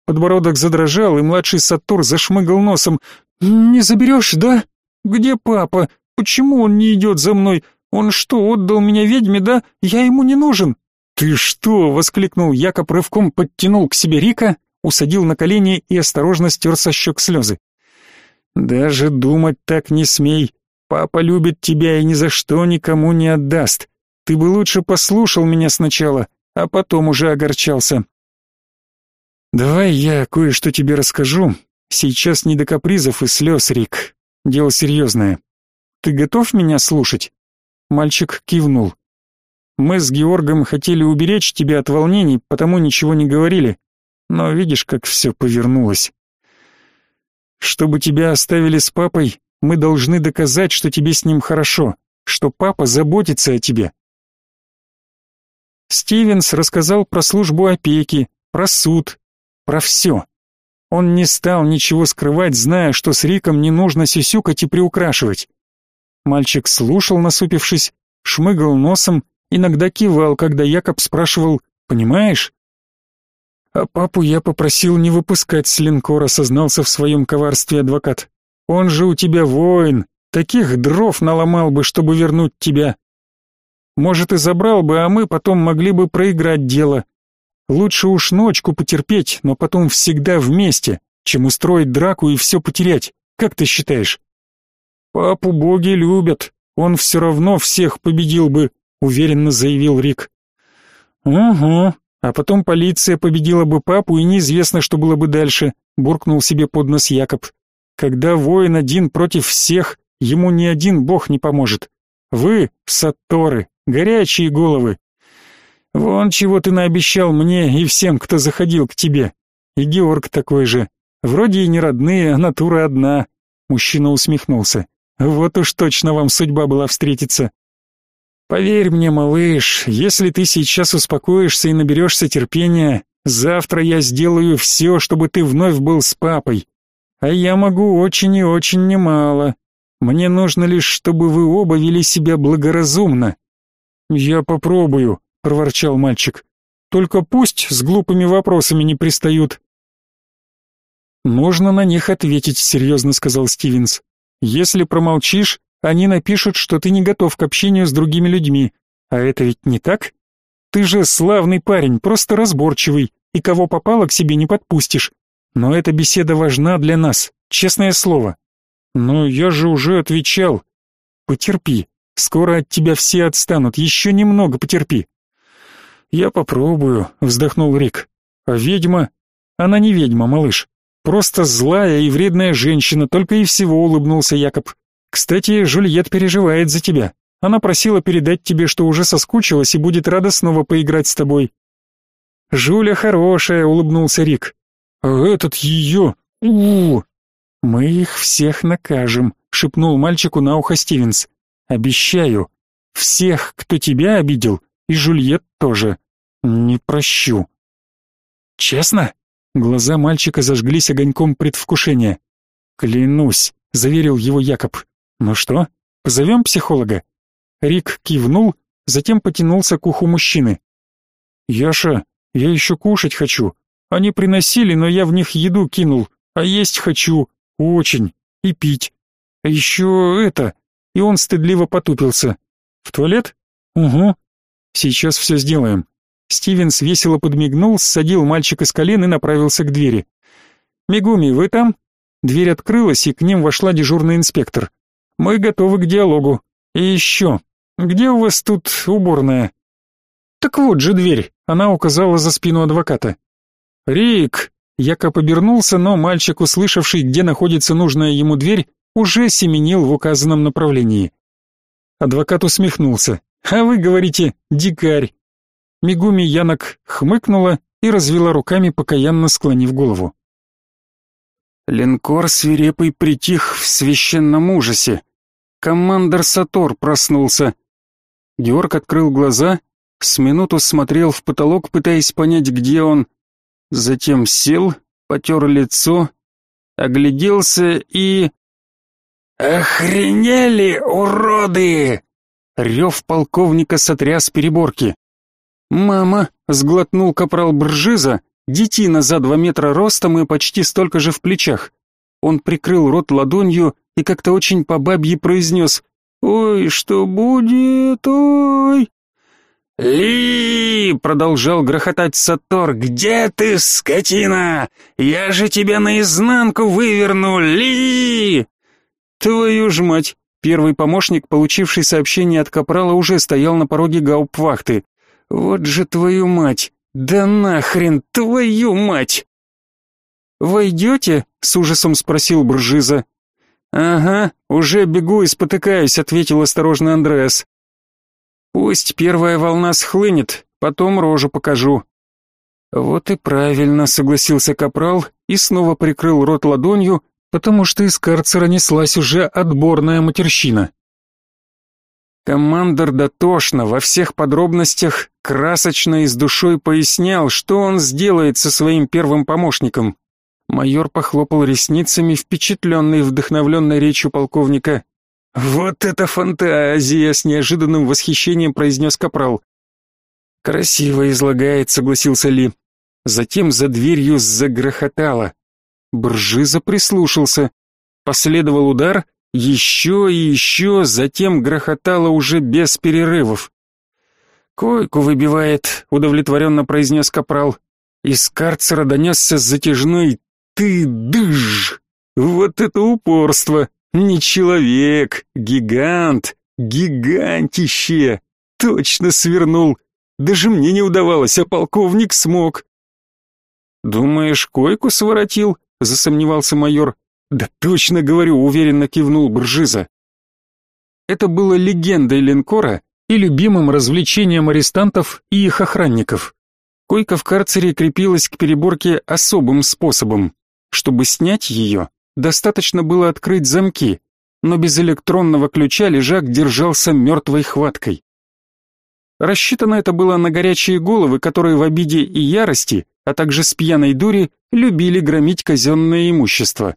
A: Подбородок задрожал, и младший Сатур зашмыгал носом. «Не заберешь, да? Где папа? Почему он не идет за мной? Он что, отдал меня ведьме, да? Я ему не нужен!» «Ты что?» — воскликнул Якоб рывком, подтянул к себе Рика, усадил на колени и осторожно стер со щек слезы. «Даже думать так не смей. Папа любит тебя и ни за что никому не отдаст. Ты бы лучше послушал меня сначала, а потом уже огорчался. Давай я кое-что тебе расскажу. Сейчас не до капризов и слез, Рик. Дело серьезное. Ты готов меня слушать? Мальчик кивнул. Мы с Георгом хотели уберечь тебя от волнений, потому ничего не говорили. Но видишь, как все повернулось. Чтобы тебя оставили с папой, мы должны доказать, что тебе с ним хорошо, что папа заботится о тебе. Стивенс рассказал про службу опеки, про суд, про все. Он не стал ничего скрывать, зная, что с Риком не нужно сюсюкать и приукрашивать. Мальчик слушал, насупившись, шмыгал носом, иногда кивал, когда Якоб спрашивал «Понимаешь?» А папу я попросил не выпускать с линкора, сознался в своем коварстве адвокат. Он же у тебя воин, таких дров наломал бы, чтобы вернуть тебя. Может, и забрал бы, а мы потом могли бы проиграть дело. Лучше уж ночку потерпеть, но потом всегда вместе, чем устроить драку и все потерять. Как ты считаешь? Папу боги любят, он все равно всех победил бы, уверенно заявил Рик. Угу, а потом полиция победила бы папу, и неизвестно, что было бы дальше, буркнул себе под нос Якоб. Когда воин один против всех, ему ни один бог не поможет. Вы, сатторы, горячие головы. Вон чего ты наобещал мне и всем, кто заходил к тебе. И Георг такой же. Вроде и не родные, а натура одна. Мужчина усмехнулся. Вот уж точно вам судьба была встретиться. Поверь мне, малыш, если ты сейчас успокоишься и наберешься терпения, завтра я сделаю все, чтобы ты вновь был с папой. А я могу очень и очень немало. Мне нужно лишь, чтобы вы оба вели себя благоразумно. Я попробую, проворчал мальчик. Только пусть с глупыми вопросами не пристают. Нужно на них ответить, серьезно сказал Стивенс. Если промолчишь, они напишут, что ты не готов к общению с другими людьми. А это ведь не так? Ты же славный парень, просто разборчивый, и кого попало к себе не подпустишь. Но эта беседа важна для нас, честное слово. Но я же уже отвечал. Потерпи. Скоро от тебя все отстанут. Еще немного потерпи. Я попробую, вздохнул Рик. А ведьма? Она не ведьма, малыш. Просто злая и вредная женщина, только и всего улыбнулся Якоб. Кстати, Жульет переживает за тебя. Она просила передать тебе, что уже соскучилась и будет рада снова поиграть с тобой. Жуля хорошая, улыбнулся Рик. А этот ее... у. Мы их всех накажем, шепнул мальчику на ухо Стивенс. Обещаю. Всех, кто тебя обидел, и Жульет тоже. Не прощу. Честно? Глаза мальчика зажглись огоньком предвкушения. Клянусь, заверил его Якоб. Ну что, позовем психолога? Рик кивнул, затем потянулся к уху мужчины. Яша, Я еще кушать хочу. Они приносили, но я в них еду кинул, а есть хочу. Очень. И пить. А еще это...» И он стыдливо потупился. «В туалет? Угу. Сейчас все сделаем». Стивенс весело подмигнул, ссадил мальчика с колен и направился к двери. «Мигуми, вы там?» Дверь открылась, и к ним вошла дежурный инспектор. «Мы готовы к диалогу. И еще, где у вас тут уборная?» «Так вот же дверь», — она указала за спину адвоката. «Рик!» Якоб обернулся, но мальчик, услышавший, где находится нужная ему дверь, уже семенил в указанном направлении. Адвокат усмехнулся. «А вы говорите, дикарь!» Мигуми Янок хмыкнула и развела руками, покаянно склонив голову. Линкор свирепый притих в священном ужасе. Командор Сатор проснулся. Георг открыл глаза, с минуту смотрел в потолок, пытаясь понять, где он. Затем сел, потер лицо, огляделся и... «Охренели, уроды!» Рев полковника сотряс переборки. «Мама!» — сглотнул капрал Бржиза, детина за два метра ростом и почти столько же в плечах. Он прикрыл рот ладонью и как-то очень по бабье произнес «Ой, что будет, ой!» «Ли!» — продолжал грохотать Сатор. «Где ты, скотина? Я же тебя наизнанку выверну, Ли!» «Твою ж мать!» Первый помощник, получивший сообщение от Капрала, уже стоял на пороге гауптвахты. Вот же твою мать! Да нахрен твою мать! «Войдете?» — с ужасом спросил Бржиза. «Ага, уже бегу и спотыкаюсь», — ответил осторожно Андреас. «Пусть первая волна схлынет, потом рожу покажу». «Вот и правильно», — согласился Капрал и снова прикрыл рот ладонью, потому что из карцера неслась уже отборная матерщина. Командор дотошно, во всех подробностях, красочно и с душой пояснял, что он сделает со своим первым помощником. Майор похлопал ресницами, впечатленный вдохновленной речью полковника. «Вот это фантазия!» — с неожиданным восхищением произнес Капрал. «Красиво излагает», — согласился Ли. Затем за дверью загрохотало. Бржиза прислушался. Последовал удар, еще и еще, затем грохотало уже без перерывов. «Койку выбивает», — удовлетворенно произнес капрал. Из карцера донесся затяжной «ты дыж». Вот это упорство! Не человек, гигант, гигантище! Точно свернул. Даже мне не удавалось, а полковник смог. «Думаешь, койку своротил?» — засомневался майор. «Да точно говорю», — уверенно кивнул Бржиза. Это было легендой линкора и любимым развлечением арестантов и их охранников. Койка в карцере крепилась к переборке особым способом. Чтобы снять ее, достаточно было открыть замки, но без электронного ключа лежак держался мертвой хваткой. Рассчитано это было на горячие головы, которые в обиде и ярости, а также с пьяной дури, любили громить казенное имущество.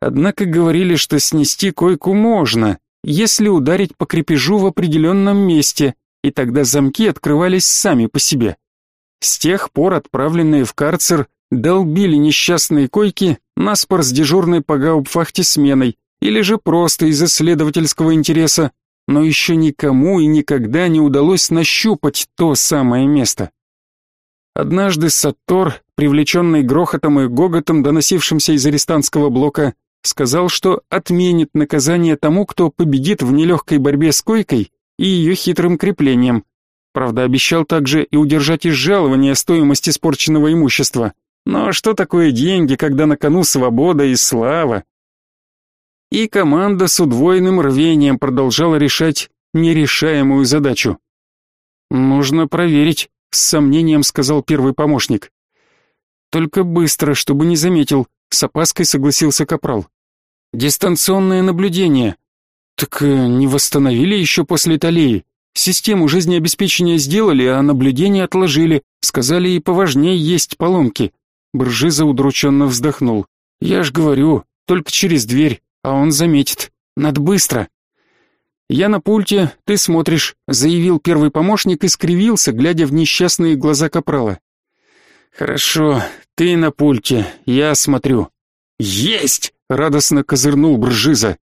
A: Однако говорили, что снести койку можно, если ударить по крепежу в определенном месте, и тогда замки открывались сами по себе. С тех пор отправленные в карцер долбили несчастные койки наспор с дежурной по гаупфахте сменой, или же просто из исследовательского интереса, но еще никому и никогда не удалось нащупать то самое место. Однажды Саттор, привлеченный грохотом и гоготом, доносившимся из арестантского блока, сказал, что отменит наказание тому, кто победит в нелегкой борьбе с койкой и ее хитрым креплением. Правда, обещал также и удержать из жалования стоимость испорченного имущества. Но что такое деньги, когда на кону свобода и слава? И команда с удвоенным рвением продолжала решать нерешаемую задачу. «Нужно проверить», — с сомнением сказал первый помощник. «Только быстро, чтобы не заметил», — с опаской согласился Капрал. Дистанционное наблюдение. Так э, не восстановили еще после Талии. Систему жизнеобеспечения сделали, а наблюдение отложили. Сказали и поважнее есть поломки. Бржиза удрученно вздохнул. Я ж говорю, только через дверь, а он заметит. Надо быстро. Я на пульте, ты смотришь, заявил первый помощник и скривился, глядя в несчастные глаза капрала. Хорошо, ты на пульте, я смотрю. Есть! радостно козырнул Бржиза.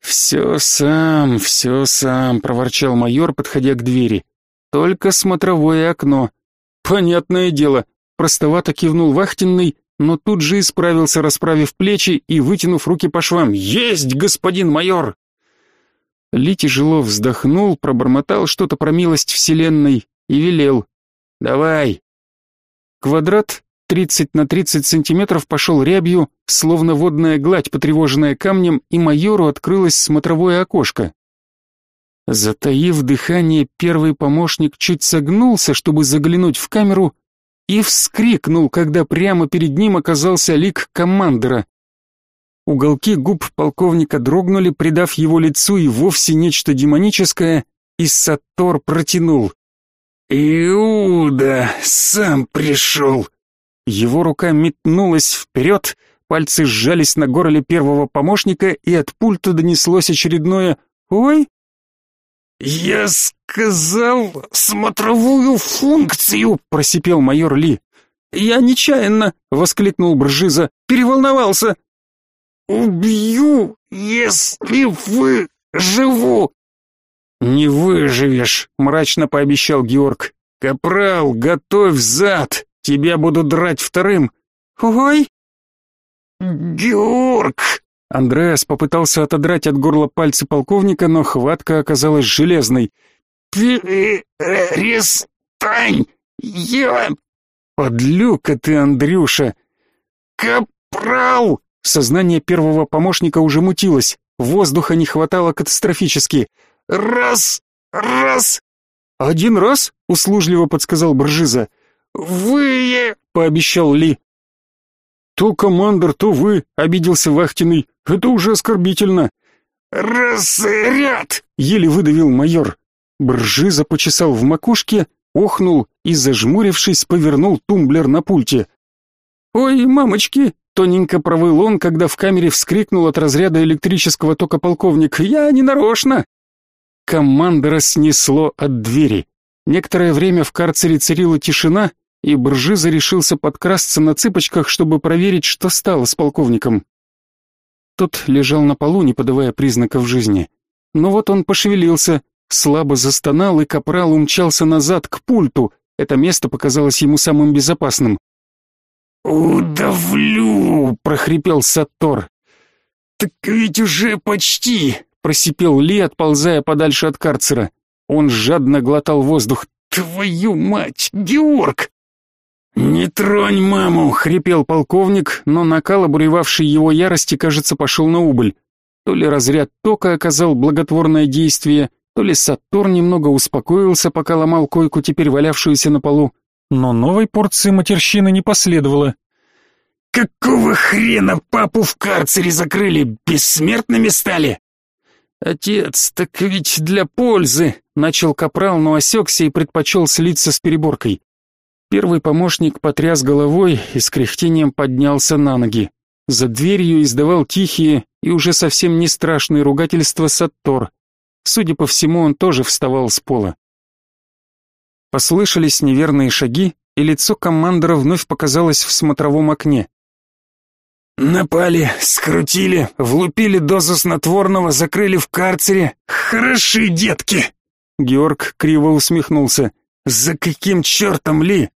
A: «Все сам, все сам», — проворчал майор, подходя к двери. «Только смотровое окно». «Понятное дело», — простовато кивнул вахтенный, но тут же исправился, расправив плечи и вытянув руки по швам. «Есть, господин майор!» Ли тяжело вздохнул, пробормотал что-то про милость вселенной и велел. «Давай!» Квадрат 30 на 30 сантиметров пошел рябью, словно водная гладь, потревоженная камнем, и майору открылось смотровое окошко. Затаив дыхание, первый помощник чуть согнулся, чтобы заглянуть в камеру, и вскрикнул, когда прямо перед ним оказался лик командора. Уголки губ полковника дрогнули, придав его лицу и вовсе нечто демоническое, и Сатор протянул. «Иуда сам пришел!» Его рука метнулась вперед, пальцы сжались на горле первого помощника, и от пульта донеслось очередное «Ой!» «Я сказал смотровую функцию!» — просипел майор Ли. «Я нечаянно!» — воскликнул Бржиза. «Переволновался!» «Убью, если вы живу!» «Не выживешь!» — мрачно пообещал Георг. «Капрал, готовь зад! Тебя буду драть вторым!» «Ой!» «Георг!» Андреас попытался отодрать от горла пальцы полковника, но хватка оказалась железной. «Перестань! Я...» «Подлюка ты, Андрюша!» «Капрал!» Сознание первого помощника уже мутилось, воздуха не хватало катастрофически. «Раз! Раз!» «Один раз?» — услужливо подсказал Бржиза. «Вы...» — пообещал Ли. «То командор, то вы», — обиделся Вахтиный. «Это уже оскорбительно». «Разряд!» — еле выдавил майор. Бржиза почесал в макушке, охнул и, зажмурившись, повернул тумблер на пульте. «Ой, мамочки!» — тоненько провыл он, когда в камере вскрикнул от разряда электрического тока полковник. «Я не нарочно!» Командора снесло от двери. Некоторое время в карцере царила тишина, и Бржиза решился подкрасться на цыпочках, чтобы проверить, что стало с полковником. Тот лежал на полу, не подавая признаков жизни. Но вот он пошевелился, слабо застонал, и капрал умчался назад к пульту. Это место показалось ему самым безопасным. «Удавлю!» — прохрипел Саттор. «Так ведь уже почти!» — просипел Ли, отползая подальше от карцера. Он жадно глотал воздух. «Твою мать, Георг!» «Не тронь маму!» — хрипел полковник, но накал, обуревавший его ярости, кажется, пошел на убыль. То ли разряд тока оказал благотворное действие, то ли Сатур немного успокоился, пока ломал койку, теперь валявшуюся на полу. Но новой порции матерщины не последовало. «Какого хрена папу в карцере закрыли? Бессмертными стали?» «Отец, так ведь для пользы!» — начал капрал, но осекся и предпочел слиться с переборкой. Первый помощник потряс головой и с кряхтением поднялся на ноги. За дверью издавал тихие и уже совсем не страшные ругательства Саттор. Судя по всему, он тоже вставал с пола. Послышались неверные шаги, и лицо командора вновь показалось в смотровом окне. «Напали, скрутили, влупили дозу снотворного, закрыли в карцере. Хороши, детки!» Георг криво усмехнулся. «За каким чертом, Ли?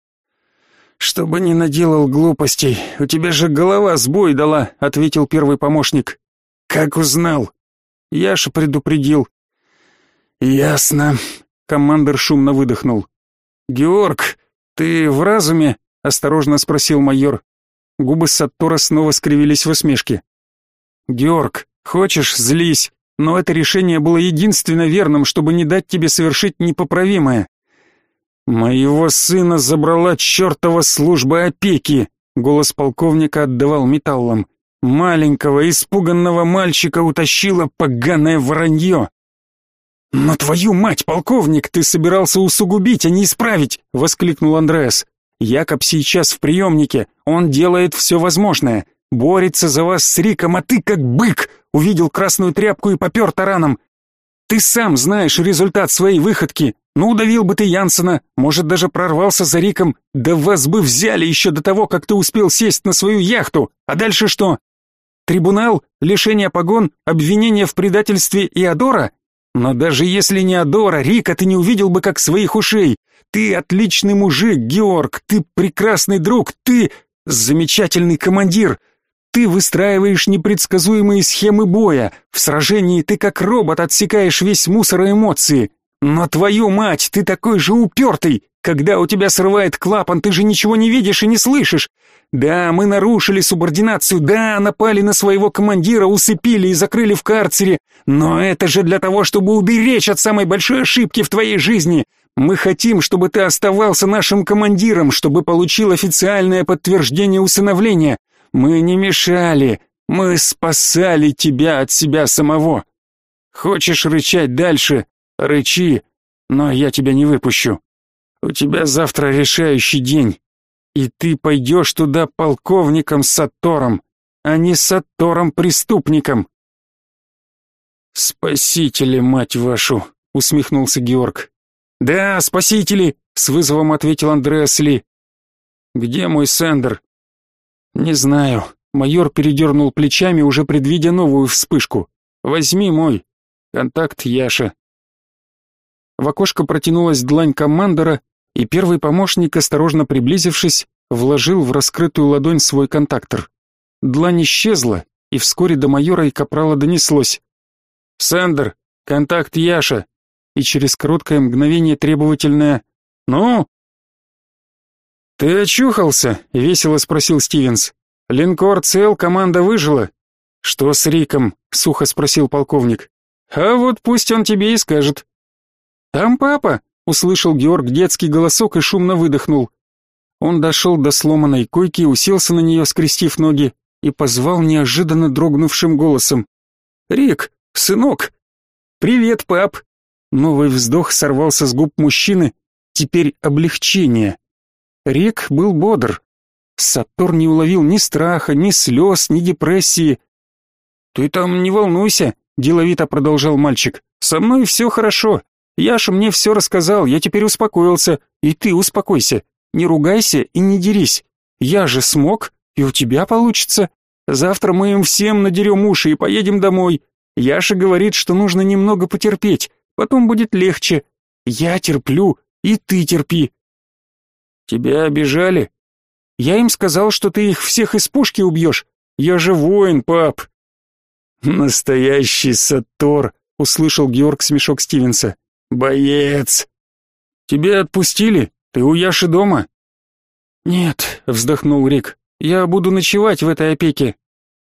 A: «Чтобы не наделал глупостей, у тебя же голова сбой дала», — ответил первый помощник. «Как узнал?» «Яша предупредил». «Ясно», — командир шумно выдохнул. «Георг, ты в разуме?» — осторожно спросил майор. Губы Саттора снова скривились в усмешке. «Георг, хочешь, злись, но это решение было единственно верным, чтобы не дать тебе совершить непоправимое. «Моего сына забрала чертова служба опеки!» Голос полковника отдавал металлом. «Маленького, испуганного мальчика утащила поганое вранье!» «Но твою мать, полковник, ты собирался усугубить, а не исправить!» — воскликнул Андреас. «Якоб сейчас в приемнике, он делает все возможное, борется за вас с Риком, а ты как бык увидел красную тряпку и попер тараном. Ты сам знаешь результат своей выходки, Ну, удавил бы ты Янсена, может, даже прорвался за Риком, да вас бы взяли еще до того, как ты успел сесть на свою яхту. А дальше что? Трибунал, лишение погон, обвинение в предательстве и Адора? Но даже если не Адора, Рика ты не увидел бы как своих ушей. Ты отличный мужик, Георг, ты прекрасный друг, ты замечательный командир. Ты выстраиваешь непредсказуемые схемы боя. В сражении ты как робот отсекаешь весь мусор и эмоции. Но твою мать, ты такой же упертый! Когда у тебя срывает клапан, ты же ничего не видишь и не слышишь. Да, мы нарушили субординацию, да, напали на своего командира, усыпили и закрыли в карцере. Но это же для того, чтобы уберечь от самой большой ошибки в твоей жизни. Мы хотим, чтобы ты оставался нашим командиром, чтобы получил официальное подтверждение усыновления. Мы не мешали, мы спасали тебя от себя самого. Хочешь рычать дальше? Рычи, но я тебя не выпущу. У тебя завтра решающий день, и ты пойдешь туда полковником Сатором, а не Сатором-преступником. Спасители, мать вашу, усмехнулся Георг. Да, спасители, с вызовом ответил Андреас Ли. Где мой Сендер? Не знаю. Майор передернул плечами, уже предвидя новую вспышку. Возьми мой. Контакт Яша. В окошко протянулась длань командора, и первый помощник, осторожно приблизившись, вложил в раскрытую ладонь свой контактор. Длань исчезла, и вскоре до майора и капрала донеслось. «Сендер, контакт Яша!» И через короткое мгновение требовательное «Ну?» «Ты очухался?» — весело спросил Стивенс. «Линкор цел, команда выжила?» «Что с Риком?» — сухо спросил полковник. «А вот пусть он тебе и скажет». «Там папа!» — услышал Георг детский голосок и шумно выдохнул. Он дошел до сломанной койки, уселся на нее, скрестив ноги, и позвал неожиданно дрогнувшим голосом. «Рик, сынок!» «Привет, пап!» Новый вздох сорвался с губ мужчины, теперь облегчение. Рик был бодр. Сатор не уловил ни страха, ни слез, ни депрессии. «Ты там не волнуйся», — деловито продолжал мальчик. «Со мной все хорошо. Яша мне все рассказал, я теперь успокоился, и ты успокойся. Не ругайся и не дерись. Я же смог, и у тебя получится. Завтра мы им всем надерем уши и поедем домой. Яша говорит, что нужно немного потерпеть, потом будет легче. Я терплю, и ты терпи. Тебя обижали? Я им сказал, что ты их всех из пушки убьешь. Я же воин, пап. Настоящий Сатор, услышал Георг смешок Стивенса. Боец. Тебя отпустили? Ты у Яши дома? Нет, вздохнул Рик. Я буду ночевать в этой опеке.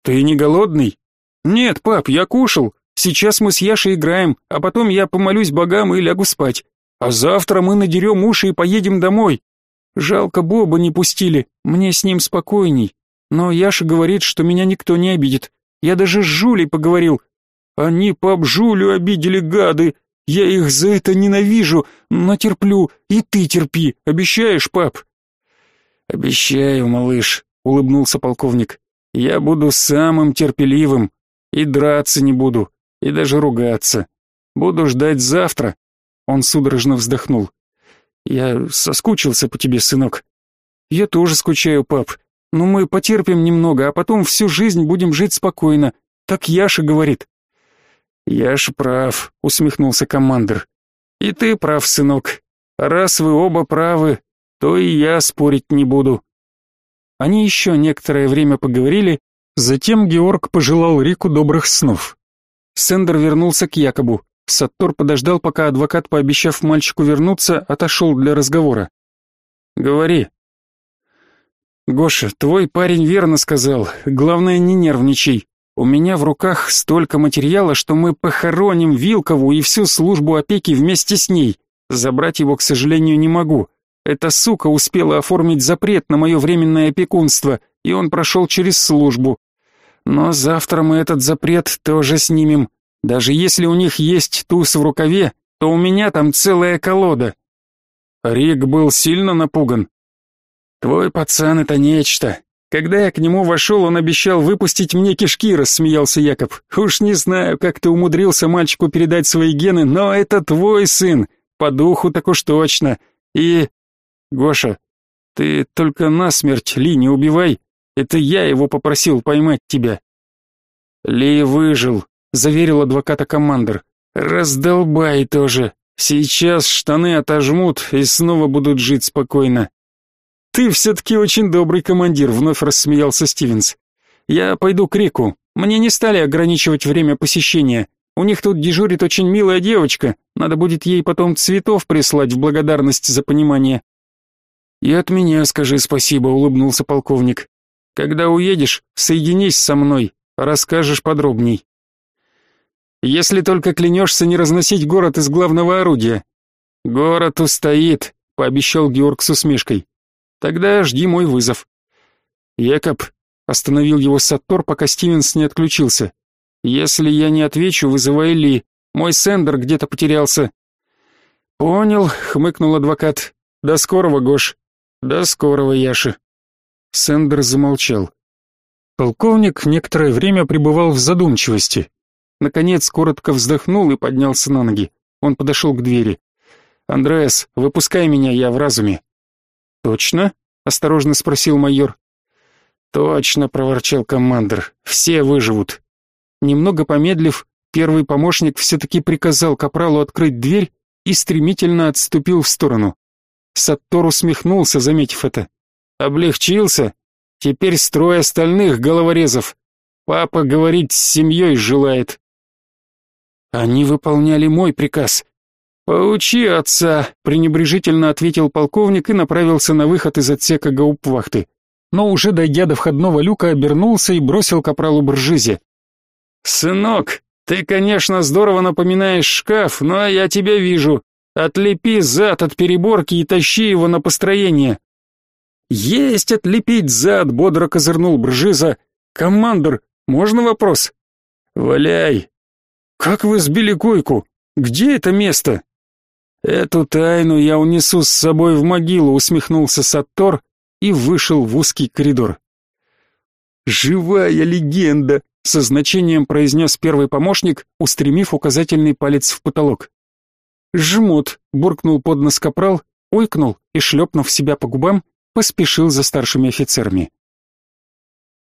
A: Ты не голодный? Нет, пап, я кушал. Сейчас мы с Яшей играем, а потом я помолюсь богам и лягу спать. А завтра мы надерем уши и поедем домой. Жалко Боба не пустили, мне с ним спокойней. Но Яша говорит, что меня никто не обидит. Я даже с Жулей поговорил. Они пап Жулю обидели, гады. Я их за это ненавижу, но терплю, и ты терпи, обещаешь, пап?» «Обещаю, малыш», — улыбнулся полковник. «Я буду самым терпеливым, и драться не буду, и даже ругаться. Буду ждать завтра». Он судорожно вздохнул. «Я соскучился по тебе, сынок». «Я тоже скучаю, пап. Но мы потерпим немного, а потом всю жизнь будем жить спокойно. Так Яша говорит. «Я ж прав», — усмехнулся командир. «И ты прав, сынок. Раз вы оба правы, то и я спорить не буду». Они еще некоторое время поговорили, затем Георг пожелал Рику добрых снов. Сендер вернулся к Якобу. Саттор подождал, пока адвокат, пообещав мальчику вернуться, отошел для разговора. «Говори». «Гоша, твой парень верно сказал. Главное, не нервничай. У меня в руках столько материала, что мы похороним Вилкову и всю службу опеки вместе с ней. Забрать его, к сожалению, не могу. Эта сука успела оформить запрет на мое временное опекунство, и он прошел через службу. Но завтра мы этот запрет тоже снимем. Даже если у них есть туз в рукаве, то у меня там целая колода. Рик был сильно напуган. Твой пацан это нечто. Когда я к нему вошел, он обещал выпустить мне кишки, рассмеялся Якоб. Уж не знаю, как ты умудрился мальчику передать свои гены, но это твой сын. по духу так уж точно. И... Гоша, ты только насмерть Ли не убивай. Это я его попросил поймать тебя. Ли выжил, заверил адвоката командир. Раздолбай тоже. Сейчас штаны отожмут и снова будут жить спокойно. Ты все-таки очень добрый командир, вновь рассмеялся Стивенс. Я пойду к Рику. Мне не стали ограничивать время посещения. У них тут дежурит очень милая девочка. Надо будет ей потом цветов прислать в благодарность за понимание. И от меня скажи спасибо, улыбнулся полковник. Когда уедешь, соединись со мной, расскажешь подробней. Если только клянешься не разносить город из главного орудия. Город устоит, пообещал Георг с усмешкой. Тогда жди мой вызов. Якоб остановил его Саттор, пока Стивенс не отключился. Если я не отвечу, вызывай Ли. Мой сендер где-то потерялся. Понял, хмыкнул адвокат. До скорого, Гош. До скорого, Яша. Сендер замолчал. Полковник некоторое время пребывал в задумчивости. Наконец коротко вздохнул и поднялся на ноги. Он подошел к двери. «Андреас, выпускай меня, я в разуме». «Точно?» — осторожно спросил майор. «Точно», — проворчал командир. «Все выживут». Немного помедлив, первый помощник все-таки приказал капралу открыть дверь и стремительно отступил в сторону. Саттор усмехнулся, заметив это. Облегчился. Теперь строй остальных головорезов. Папа говорить с семьей желает. Они выполняли мой приказ. Поучи отца, пренебрежительно ответил полковник и направился на выход из отсека гаупвахты. Но уже дойдя до входного люка, обернулся и бросил капралу Бржизе. «Сынок, ты, конечно, здорово напоминаешь шкаф, но я тебя вижу. Отлепи зад от переборки и тащи его на построение». «Есть отлепить зад», — бодро козырнул Бржиза. «Командор, можно вопрос?» «Валяй». «Как вы сбили койку? Где это место?» «Эту тайну я унесу с собой в могилу», — усмехнулся Саттор и вышел в узкий коридор. «Живая легенда!» со значением произнес первый помощник, устремив указательный палец в потолок. «Жмут», — буркнул под нос капрал, ойкнул и, шлепнув себя по губам, поспешил за старшими офицерами.